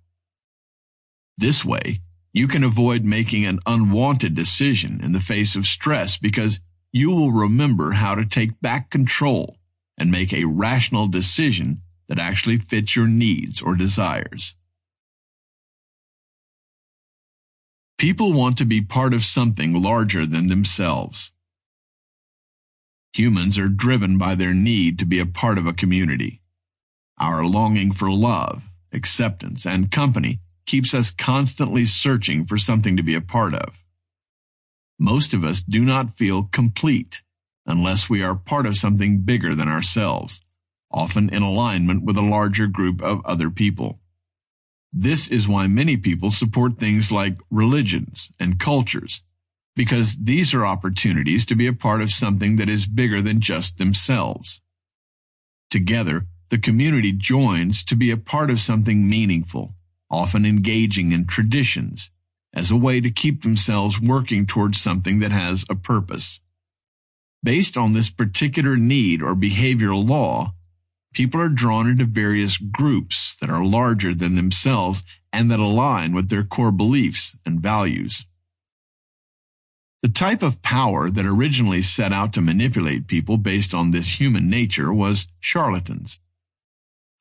This way, you can avoid making an unwanted decision in the face of stress because you will remember how to take back control and make a rational decision that actually fits your needs or desires. People want to be part of something larger than themselves. Humans are driven by their need to be a part of a community. Our longing for love, acceptance, and company keeps us constantly searching for something to be a part of. Most of us do not feel complete unless we are part of something bigger than ourselves, often in alignment with a larger group of other people. This is why many people support things like religions and cultures, because these are opportunities to be a part of something that is bigger than just themselves. Together, the community joins to be a part of something meaningful, often engaging in traditions, as a way to keep themselves working towards something that has a purpose. Based on this particular need or behavioral law, people are drawn into various groups that are larger than themselves and that align with their core beliefs and values. The type of power that originally set out to manipulate people based on this human nature was charlatans.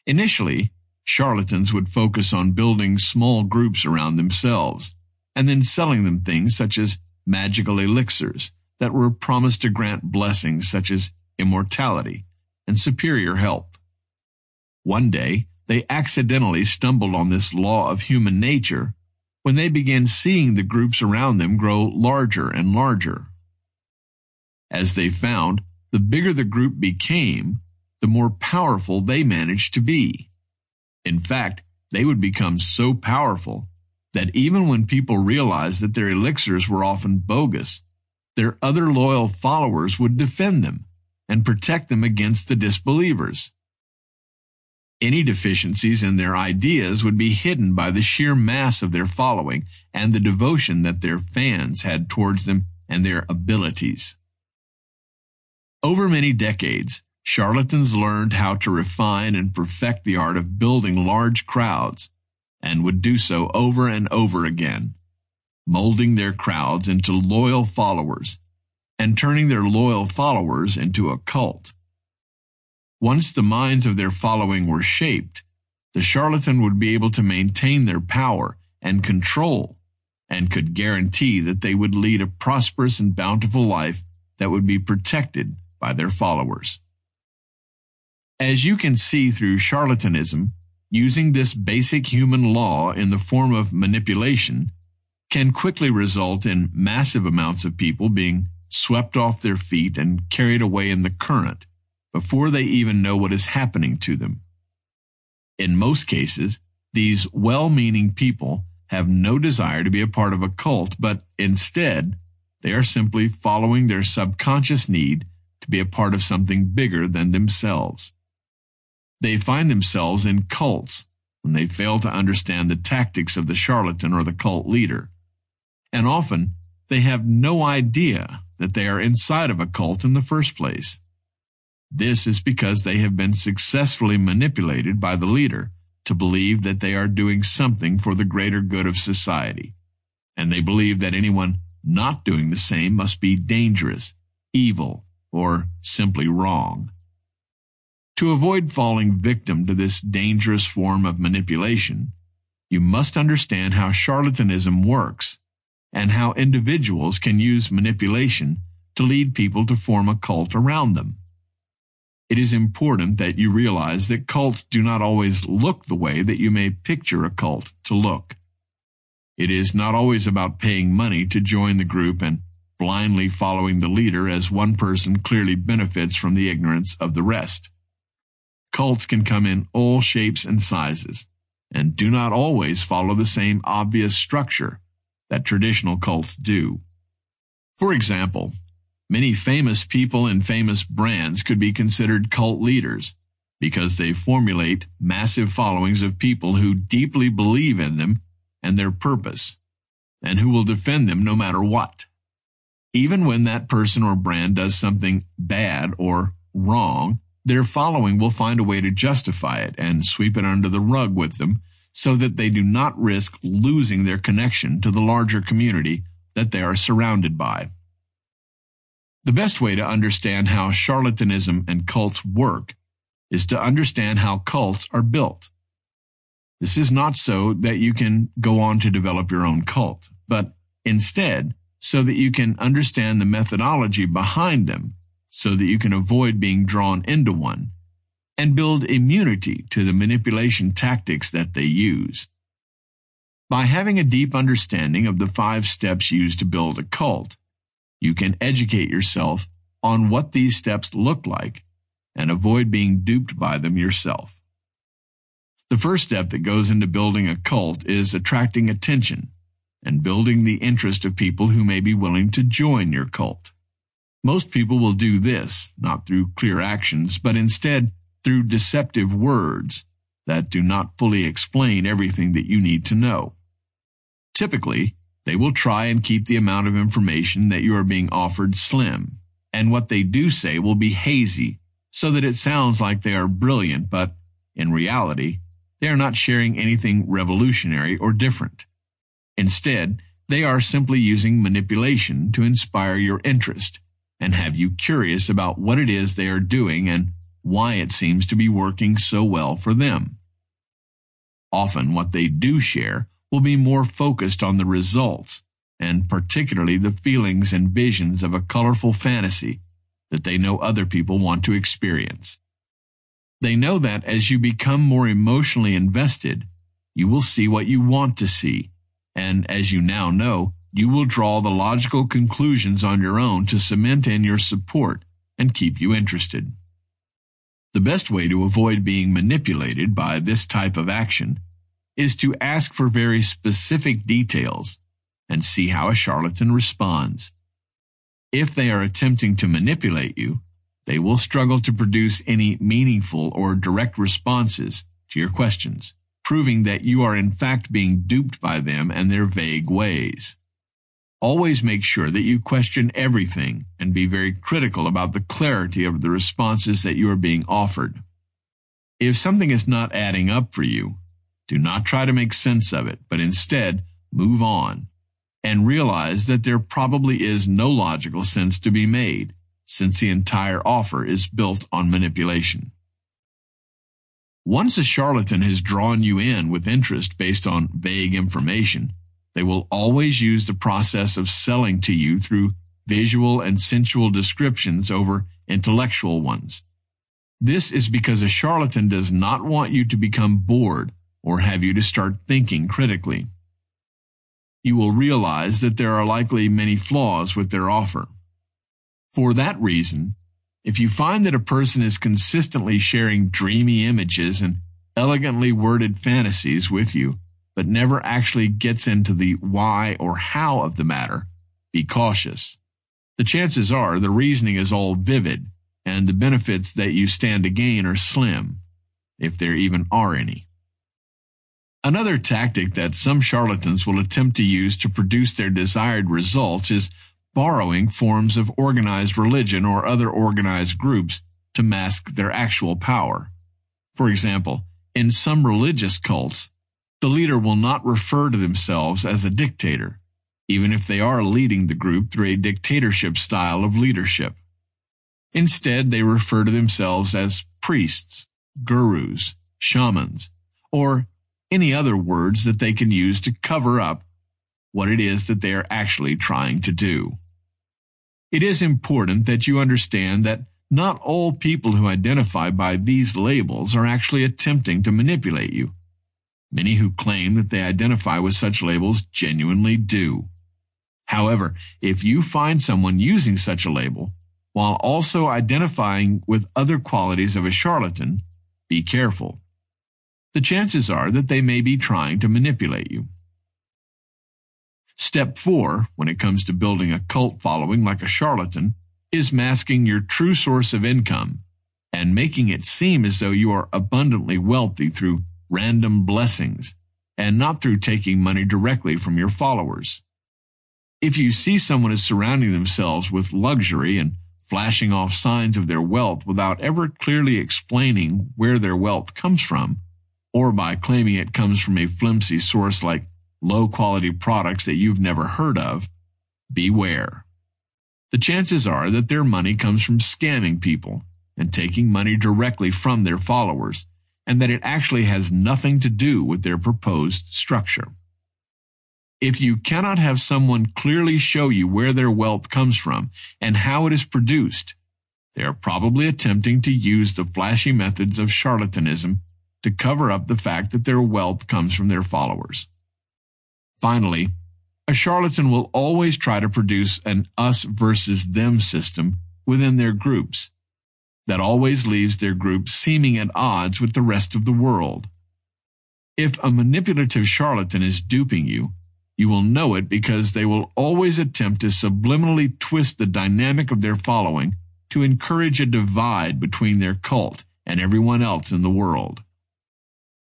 Initially, charlatans would focus on building small groups around themselves and then selling them things such as magical elixirs that were promised to grant blessings such as immortality and superior health. One day, they accidentally stumbled on this law of human nature when they began seeing the groups around them grow larger and larger. As they found, the bigger the group became, the more powerful they managed to be. In fact, they would become so powerful that even when people realized that their elixirs were often bogus, their other loyal followers would defend them and protect them against the disbelievers. Any deficiencies in their ideas would be hidden by the sheer mass of their following and the devotion that their fans had towards them and their abilities. Over many decades, charlatans learned how to refine and perfect the art of building large crowds and would do so over and over again, molding their crowds into loyal followers and turning their loyal followers into a cult. Once the minds of their following were shaped, the charlatan would be able to maintain their power and control and could guarantee that they would lead a prosperous and bountiful life that would be protected by their followers. As you can see through charlatanism, using this basic human law in the form of manipulation can quickly result in massive amounts of people being swept off their feet and carried away in the current before they even know what is happening to them. In most cases, these well-meaning people have no desire to be a part of a cult, but instead, they are simply following their subconscious need to be a part of something bigger than themselves. They find themselves in cults when they fail to understand the tactics of the charlatan or the cult leader. And often, they have no idea that they are inside of a cult in the first place. This is because they have been successfully manipulated by the leader to believe that they are doing something for the greater good of society. And they believe that anyone not doing the same must be dangerous, evil, or simply wrong. To avoid falling victim to this dangerous form of manipulation, you must understand how charlatanism works and how individuals can use manipulation to lead people to form a cult around them it is important that you realize that cults do not always look the way that you may picture a cult to look. It is not always about paying money to join the group and blindly following the leader as one person clearly benefits from the ignorance of the rest. cults can come in all shapes and sizes and do not always follow the same obvious structure that traditional cults do. For example, many famous people and famous brands could be considered cult leaders because they formulate massive followings of people who deeply believe in them and their purpose, and who will defend them no matter what. Even when that person or brand does something bad or wrong, their following will find a way to justify it and sweep it under the rug with them so that they do not risk losing their connection to the larger community that they are surrounded by. The best way to understand how charlatanism and cults work is to understand how cults are built. This is not so that you can go on to develop your own cult, but instead so that you can understand the methodology behind them so that you can avoid being drawn into one and build immunity to the manipulation tactics that they use. By having a deep understanding of the five steps used to build a cult, you can educate yourself on what these steps look like and avoid being duped by them yourself. The first step that goes into building a cult is attracting attention and building the interest of people who may be willing to join your cult. Most people will do this, not through clear actions, but instead through deceptive words that do not fully explain everything that you need to know. Typically, they will try and keep the amount of information that you are being offered slim, and what they do say will be hazy so that it sounds like they are brilliant, but in reality, they are not sharing anything revolutionary or different. Instead, they are simply using manipulation to inspire your interest and have you curious about what it is they are doing and why it seems to be working so well for them. Often what they do share will be more focused on the results and particularly the feelings and visions of a colorful fantasy that they know other people want to experience. They know that as you become more emotionally invested, you will see what you want to see, and as you now know, you will draw the logical conclusions on your own to cement in your support and keep you interested. The best way to avoid being manipulated by this type of action is to ask for very specific details and see how a charlatan responds. If they are attempting to manipulate you, they will struggle to produce any meaningful or direct responses to your questions, proving that you are in fact being duped by them and their vague ways. Always make sure that you question everything and be very critical about the clarity of the responses that you are being offered. If something is not adding up for you, do not try to make sense of it, but instead move on and realize that there probably is no logical sense to be made since the entire offer is built on manipulation. Once a charlatan has drawn you in with interest based on vague information, they will always use the process of selling to you through visual and sensual descriptions over intellectual ones. This is because a charlatan does not want you to become bored or have you to start thinking critically you will realize that there are likely many flaws with their offer. For that reason, if you find that a person is consistently sharing dreamy images and elegantly worded fantasies with you, but never actually gets into the why or how of the matter, be cautious. The chances are the reasoning is all vivid and the benefits that you stand to gain are slim, if there even are any. Another tactic that some charlatans will attempt to use to produce their desired results is borrowing forms of organized religion or other organized groups to mask their actual power. For example, in some religious cults, the leader will not refer to themselves as a dictator, even if they are leading the group through a dictatorship style of leadership. Instead, they refer to themselves as priests, gurus, shamans, or any other words that they can use to cover up what it is that they are actually trying to do. It is important that you understand that not all people who identify by these labels are actually attempting to manipulate you. Many who claim that they identify with such labels genuinely do. However, if you find someone using such a label, while also identifying with other qualities of a charlatan, be careful. The chances are that they may be trying to manipulate you. Step four, when it comes to building a cult following like a charlatan, is masking your true source of income and making it seem as though you are abundantly wealthy through random blessings and not through taking money directly from your followers. If you see someone is surrounding themselves with luxury and flashing off signs of their wealth without ever clearly explaining where their wealth comes from, or by claiming it comes from a flimsy source like low quality products that you've never heard of, beware. The chances are that their money comes from scamming people and taking money directly from their followers, and that it actually has nothing to do with their proposed structure. If you cannot have someone clearly show you where their wealth comes from and how it is produced, they are probably attempting to use the flashy methods of charlatanism to cover up the fact that their wealth comes from their followers. Finally, a charlatan will always try to produce an us versus them system within their groups that always leaves their group seeming at odds with the rest of the world. If a manipulative charlatan is duping you, you will know it because they will always attempt to subliminally twist the dynamic of their following to encourage a divide between their cult and everyone else in the world.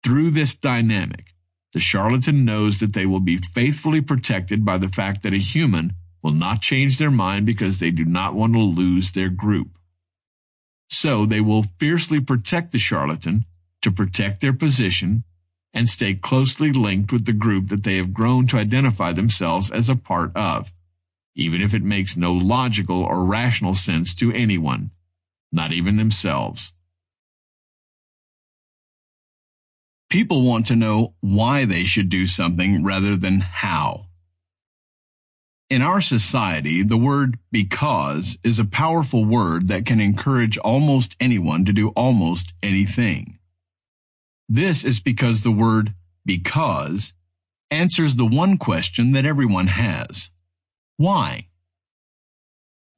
Through this dynamic, the charlatan knows that they will be faithfully protected by the fact that a human will not change their mind because they do not want to lose their group. So they will fiercely protect the charlatan to protect their position and stay closely linked with the group that they have grown to identify themselves as a part of, even if it makes no logical or rational sense to anyone, not even themselves. People want to know why they should do something rather than how. In our society, the word because is a powerful word that can encourage almost anyone to do almost anything. This is because the word because answers the one question that everyone has. Why?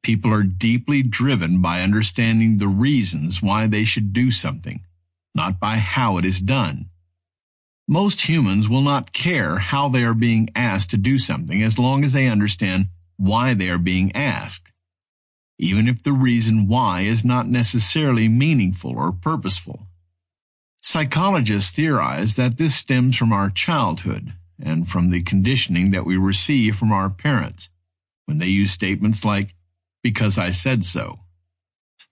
People are deeply driven by understanding the reasons why they should do something, not by how it is done. Most humans will not care how they are being asked to do something as long as they understand why they are being asked, even if the reason why is not necessarily meaningful or purposeful. Psychologists theorize that this stems from our childhood and from the conditioning that we receive from our parents when they use statements like, because I said so.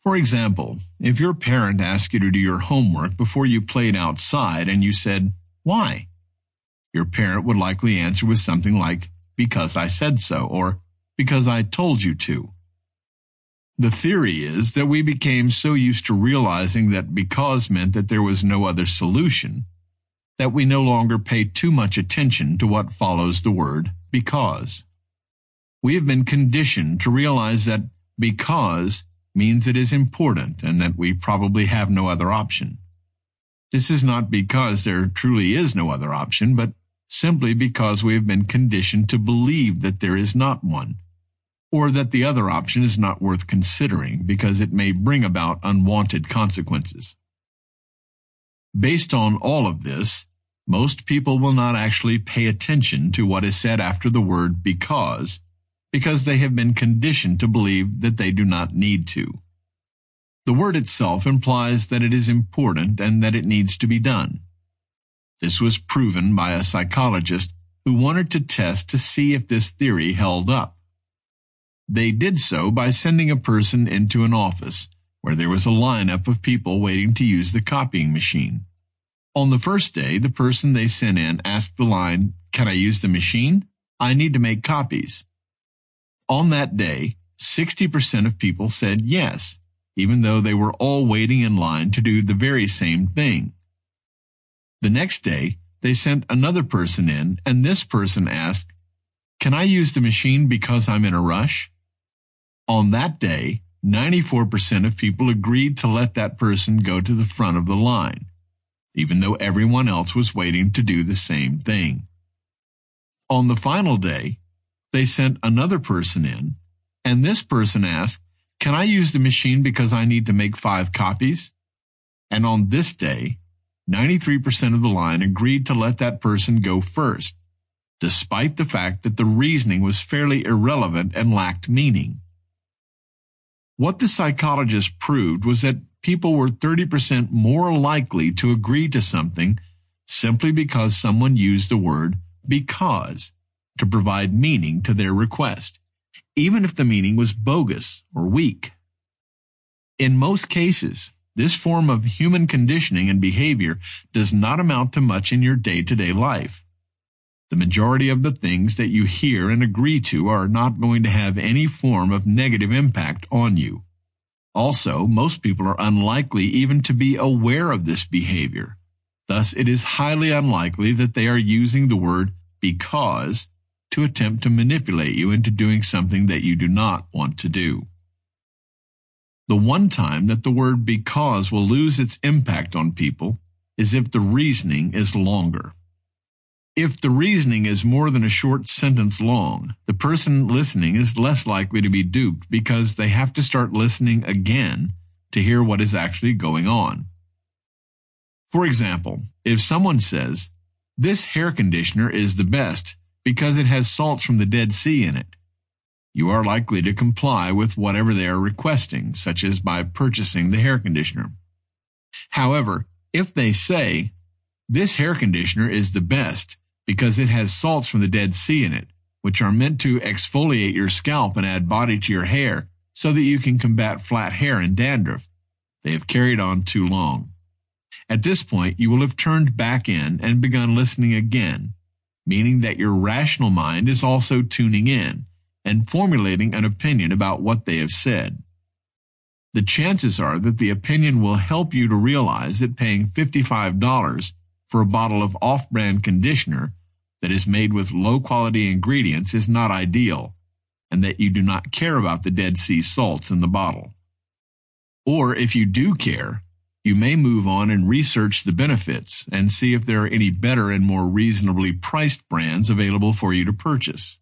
For example, if your parent asked you to do your homework before you played outside and you said, why? Your parent would likely answer with something like, because I said so, or because I told you to. The theory is that we became so used to realizing that because meant that there was no other solution, that we no longer pay too much attention to what follows the word because. We have been conditioned to realize that because means it is important and that we probably have no other option. This is not because there truly is no other option, but simply because we have been conditioned to believe that there is not one or that the other option is not worth considering because it may bring about unwanted consequences. Based on all of this, most people will not actually pay attention to what is said after the word because, because they have been conditioned to believe that they do not need to. The word itself implies that it is important and that it needs to be done. This was proven by a psychologist who wanted to test to see if this theory held up. They did so by sending a person into an office where there was a lineup of people waiting to use the copying machine. On the first day, the person they sent in asked the line, Can I use the machine? I need to make copies. On that day, 60% of people said yes, even though they were all waiting in line to do the very same thing. The next day, they sent another person in, and this person asked, Can I use the machine because I'm in a rush? On that day, 94% of people agreed to let that person go to the front of the line, even though everyone else was waiting to do the same thing. On the final day, they sent another person in, and this person asked, Can I use the machine because I need to make five copies? And on this day, 93% of the line agreed to let that person go first, despite the fact that the reasoning was fairly irrelevant and lacked meaning. What the psychologist proved was that people were 30% more likely to agree to something simply because someone used the word because to provide meaning to their request, even if the meaning was bogus or weak. In most cases, this form of human conditioning and behavior does not amount to much in your day-to-day life. The majority of the things that you hear and agree to are not going to have any form of negative impact on you. Also, most people are unlikely even to be aware of this behavior. Thus, it is highly unlikely that they are using the word because to attempt to manipulate you into doing something that you do not want to do. The one time that the word because will lose its impact on people is if the reasoning is longer. If the reasoning is more than a short sentence long, the person listening is less likely to be duped because they have to start listening again to hear what is actually going on. For example, if someone says, this hair conditioner is the best because it has salts from the Dead Sea in it, you are likely to comply with whatever they are requesting, such as by purchasing the hair conditioner. However, if they say, this hair conditioner is the best because it has salts from the Dead Sea in it, which are meant to exfoliate your scalp and add body to your hair so that you can combat flat hair and dandruff, they have carried on too long. At this point, you will have turned back in and begun listening again, meaning that your rational mind is also tuning in and formulating an opinion about what they have said. The chances are that the opinion will help you to realize that paying $55 for a bottle of off-brand conditioner that is made with low-quality ingredients is not ideal, and that you do not care about the Dead Sea salts in the bottle. Or if you do care, you may move on and research the benefits and see if there are any better and more reasonably priced brands available for you to purchase.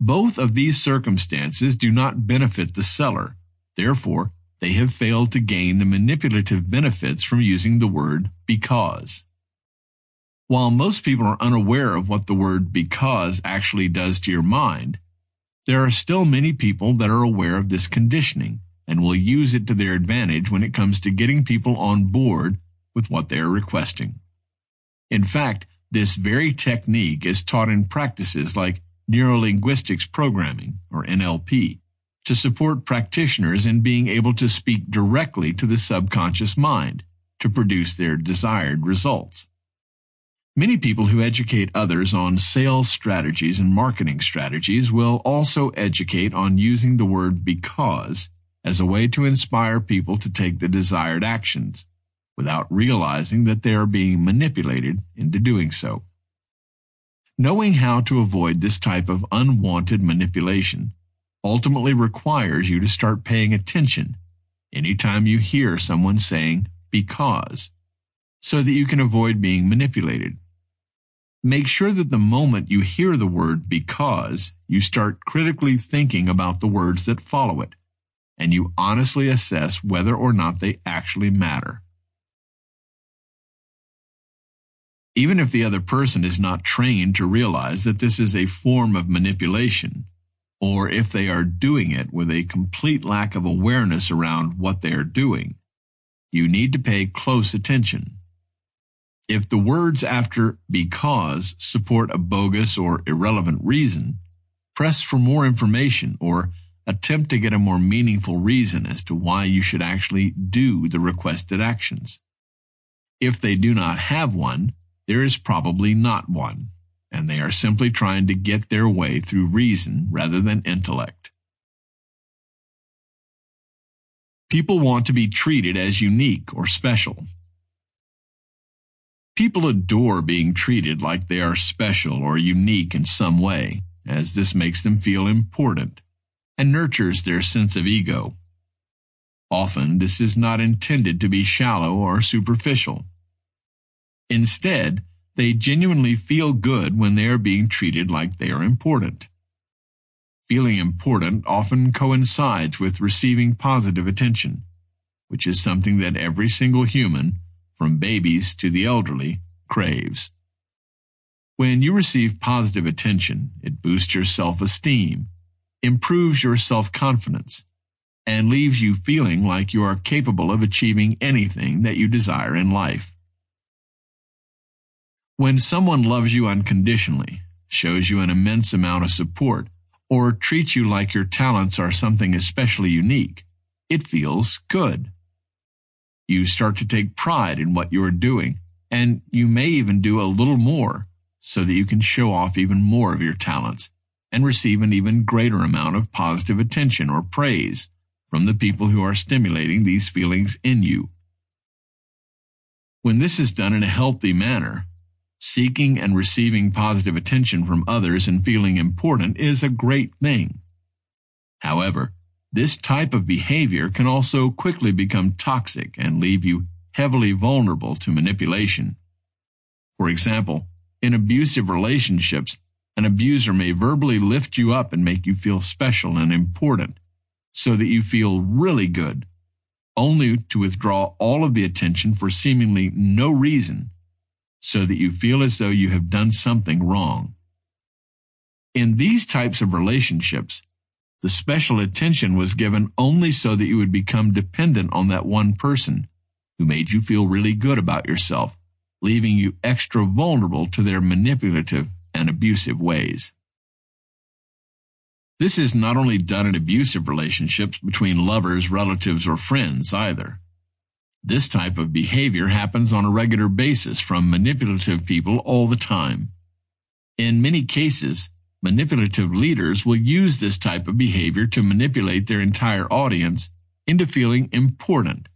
Both of these circumstances do not benefit the seller. Therefore, they have failed to gain the manipulative benefits from using the word because. While most people are unaware of what the word because actually does to your mind, there are still many people that are aware of this conditioning and will use it to their advantage when it comes to getting people on board with what they are requesting. In fact, this very technique is taught in practices like neurolinguistics programming, or NLP, to support practitioners in being able to speak directly to the subconscious mind to produce their desired results. Many people who educate others on sales strategies and marketing strategies will also educate on using the word because as a way to inspire people to take the desired actions without realizing that they are being manipulated into doing so. Knowing how to avoid this type of unwanted manipulation ultimately requires you to start paying attention anytime you hear someone saying because, so that you can avoid being manipulated. Make sure that the moment you hear the word because, you start critically thinking about the words that follow it, and you honestly assess whether or not they actually matter. even if the other person is not trained to realize that this is a form of manipulation, or if they are doing it with a complete lack of awareness around what they are doing, you need to pay close attention. If the words after because support a bogus or irrelevant reason, press for more information or attempt to get a more meaningful reason as to why you should actually do the requested actions. If they do not have one, there is probably not one, and they are simply trying to get their way through reason rather than intellect. People want to be treated as unique or special. People adore being treated like they are special or unique in some way, as this makes them feel important and nurtures their sense of ego. Often, this is not intended to be shallow or superficial. Instead, they genuinely feel good when they are being treated like they are important. Feeling important often coincides with receiving positive attention. which is something that every single human, from babies to the elderly, craves. When you receive positive attention, it boosts your self-esteem, improves your self-confidence, and leaves you feeling like you are capable of achieving anything that you desire in life. When someone loves you unconditionally, shows you an immense amount of support, or treats you like your talents are something especially unique, it feels good. You start to take pride in what you are doing, and you may even do a little more so that you can show off even more of your talents and receive an even greater amount of positive attention or praise from the people who are stimulating these feelings in you. When this is done in a healthy manner, Seeking and receiving positive attention from others and feeling important is a great thing. However, this type of behavior can also quickly become toxic and leave you heavily vulnerable to manipulation. For example, in abusive relationships, an abuser may verbally lift you up and make you feel special and important so that you feel really good, only to withdraw all of the attention for seemingly no reason so that you feel as though you have done something wrong. In these types of relationships, the special attention was given only so that you would become dependent on that one person who made you feel really good about yourself, leaving you extra vulnerable to their manipulative and abusive ways. This is not only done in abusive relationships between lovers, relatives, or friends either. This type of behavior happens on a regular basis from manipulative people all the time. In many cases, manipulative leaders will use this type of behavior to manipulate their entire audience into feeling important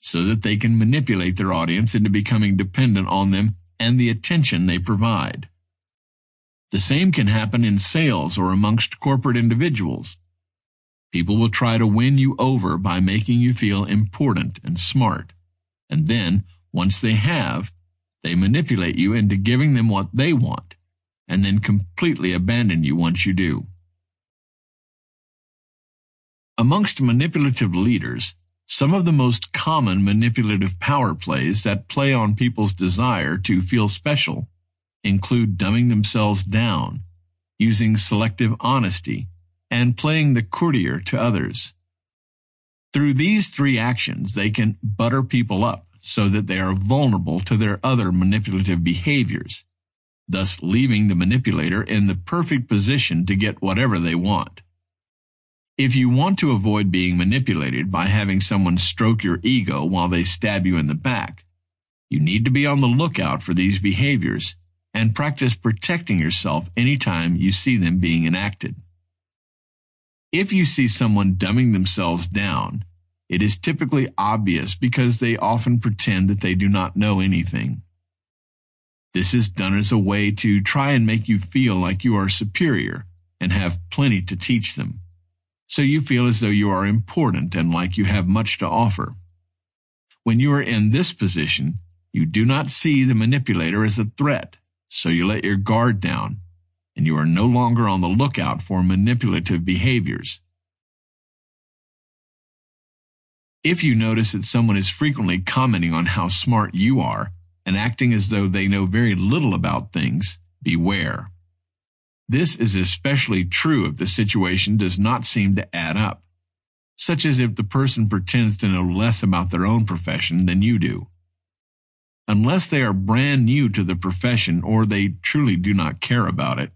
so that they can manipulate their audience into becoming dependent on them and the attention they provide. The same can happen in sales or amongst corporate individuals. People will try to win you over by making you feel important and smart. And then, once they have, they manipulate you into giving them what they want, and then completely abandon you once you do. Amongst manipulative leaders, some of the most common manipulative power plays that play on people's desire to feel special include dumbing themselves down, using selective honesty, and playing the courtier to others. Through these three actions, they can butter people up so that they are vulnerable to their other manipulative behaviors, thus leaving the manipulator in the perfect position to get whatever they want. If you want to avoid being manipulated by having someone stroke your ego while they stab you in the back, you need to be on the lookout for these behaviors and practice protecting yourself anytime you see them being enacted. If you see someone dumbing themselves down, it is typically obvious because they often pretend that they do not know anything. This is done as a way to try and make you feel like you are superior and have plenty to teach them, so you feel as though you are important and like you have much to offer. When you are in this position, you do not see the manipulator as a threat, so you let your guard down and you are no longer on the lookout for manipulative behaviors. If you notice that someone is frequently commenting on how smart you are and acting as though they know very little about things, beware. This is especially true if the situation does not seem to add up, such as if the person pretends to know less about their own profession than you do. Unless they are brand new to the profession or they truly do not care about it,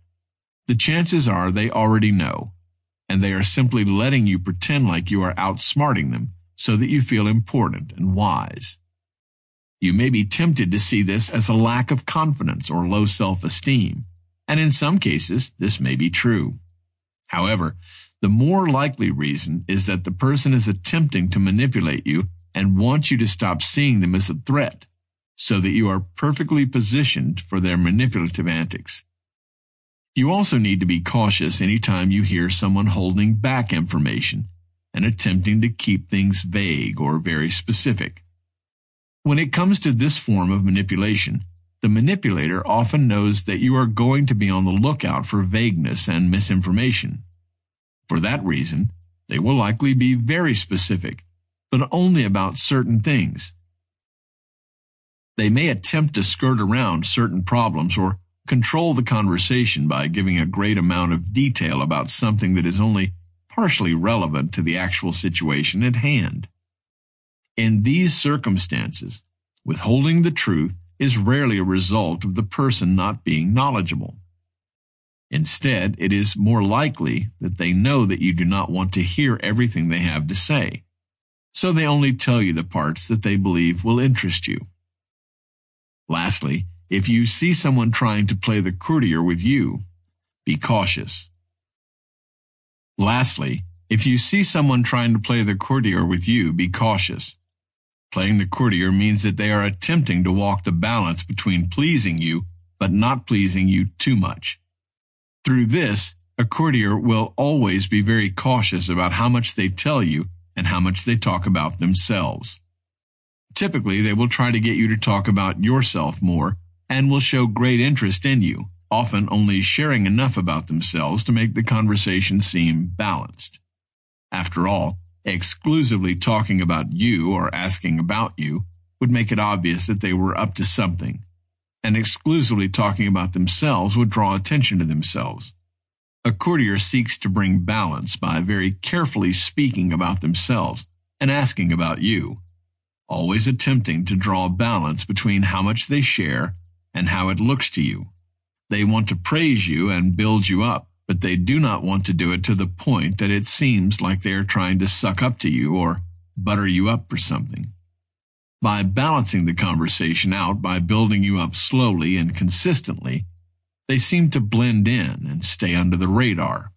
the chances are they already know, and they are simply letting you pretend like you are outsmarting them so that you feel important and wise. You may be tempted to see this as a lack of confidence or low self-esteem, and in some cases, this may be true. However, the more likely reason is that the person is attempting to manipulate you and wants you to stop seeing them as a threat, so that you are perfectly positioned for their manipulative antics. You also need to be cautious anytime you hear someone holding back information and attempting to keep things vague or very specific. When it comes to this form of manipulation, the manipulator often knows that you are going to be on the lookout for vagueness and misinformation. For that reason, they will likely be very specific but only about certain things. They may attempt to skirt around certain problems or control the conversation by giving a great amount of detail about something that is only partially relevant to the actual situation at hand. In these circumstances, withholding the truth is rarely a result of the person not being knowledgeable. Instead, it is more likely that they know that you do not want to hear everything they have to say, so they only tell you the parts that they believe will interest you. Lastly, if you see someone trying to play the courtier with you, be cautious. Lastly, if you see someone trying to play the courtier with you, be cautious. Playing the courtier means that they are attempting to walk the balance between pleasing you but not pleasing you too much. Through this, a courtier will always be very cautious about how much they tell you and how much they talk about themselves. Typically, they will try to get you to talk about yourself more and will show great interest in you, often only sharing enough about themselves to make the conversation seem balanced. After all, exclusively talking about you or asking about you would make it obvious that they were up to something and exclusively talking about themselves would draw attention to themselves. A courtier seeks to bring balance by very carefully speaking about themselves and asking about you, always attempting to draw a balance between how much they share and how it looks to you. They want to praise you and build you up, but they do not want to do it to the point that it seems like they are trying to suck up to you or butter you up for something by balancing the conversation out by building you up slowly and consistently, they seem to blend in and stay under the radar.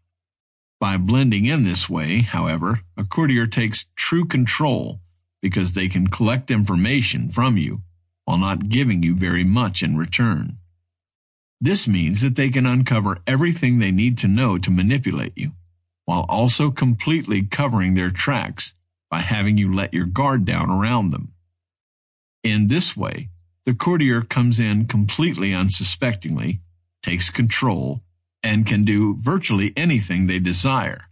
By blending in this way, however, a courtier takes true control because they can collect information from you while not giving you very much in return. This means that they can uncover everything they need to know to manipulate you, while also completely covering their tracks by having you let your guard down around them. In this way, the courtier comes in completely unsuspectingly, takes control, and can do virtually anything they desire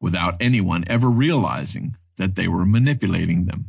without anyone ever realizing that they were manipulating them.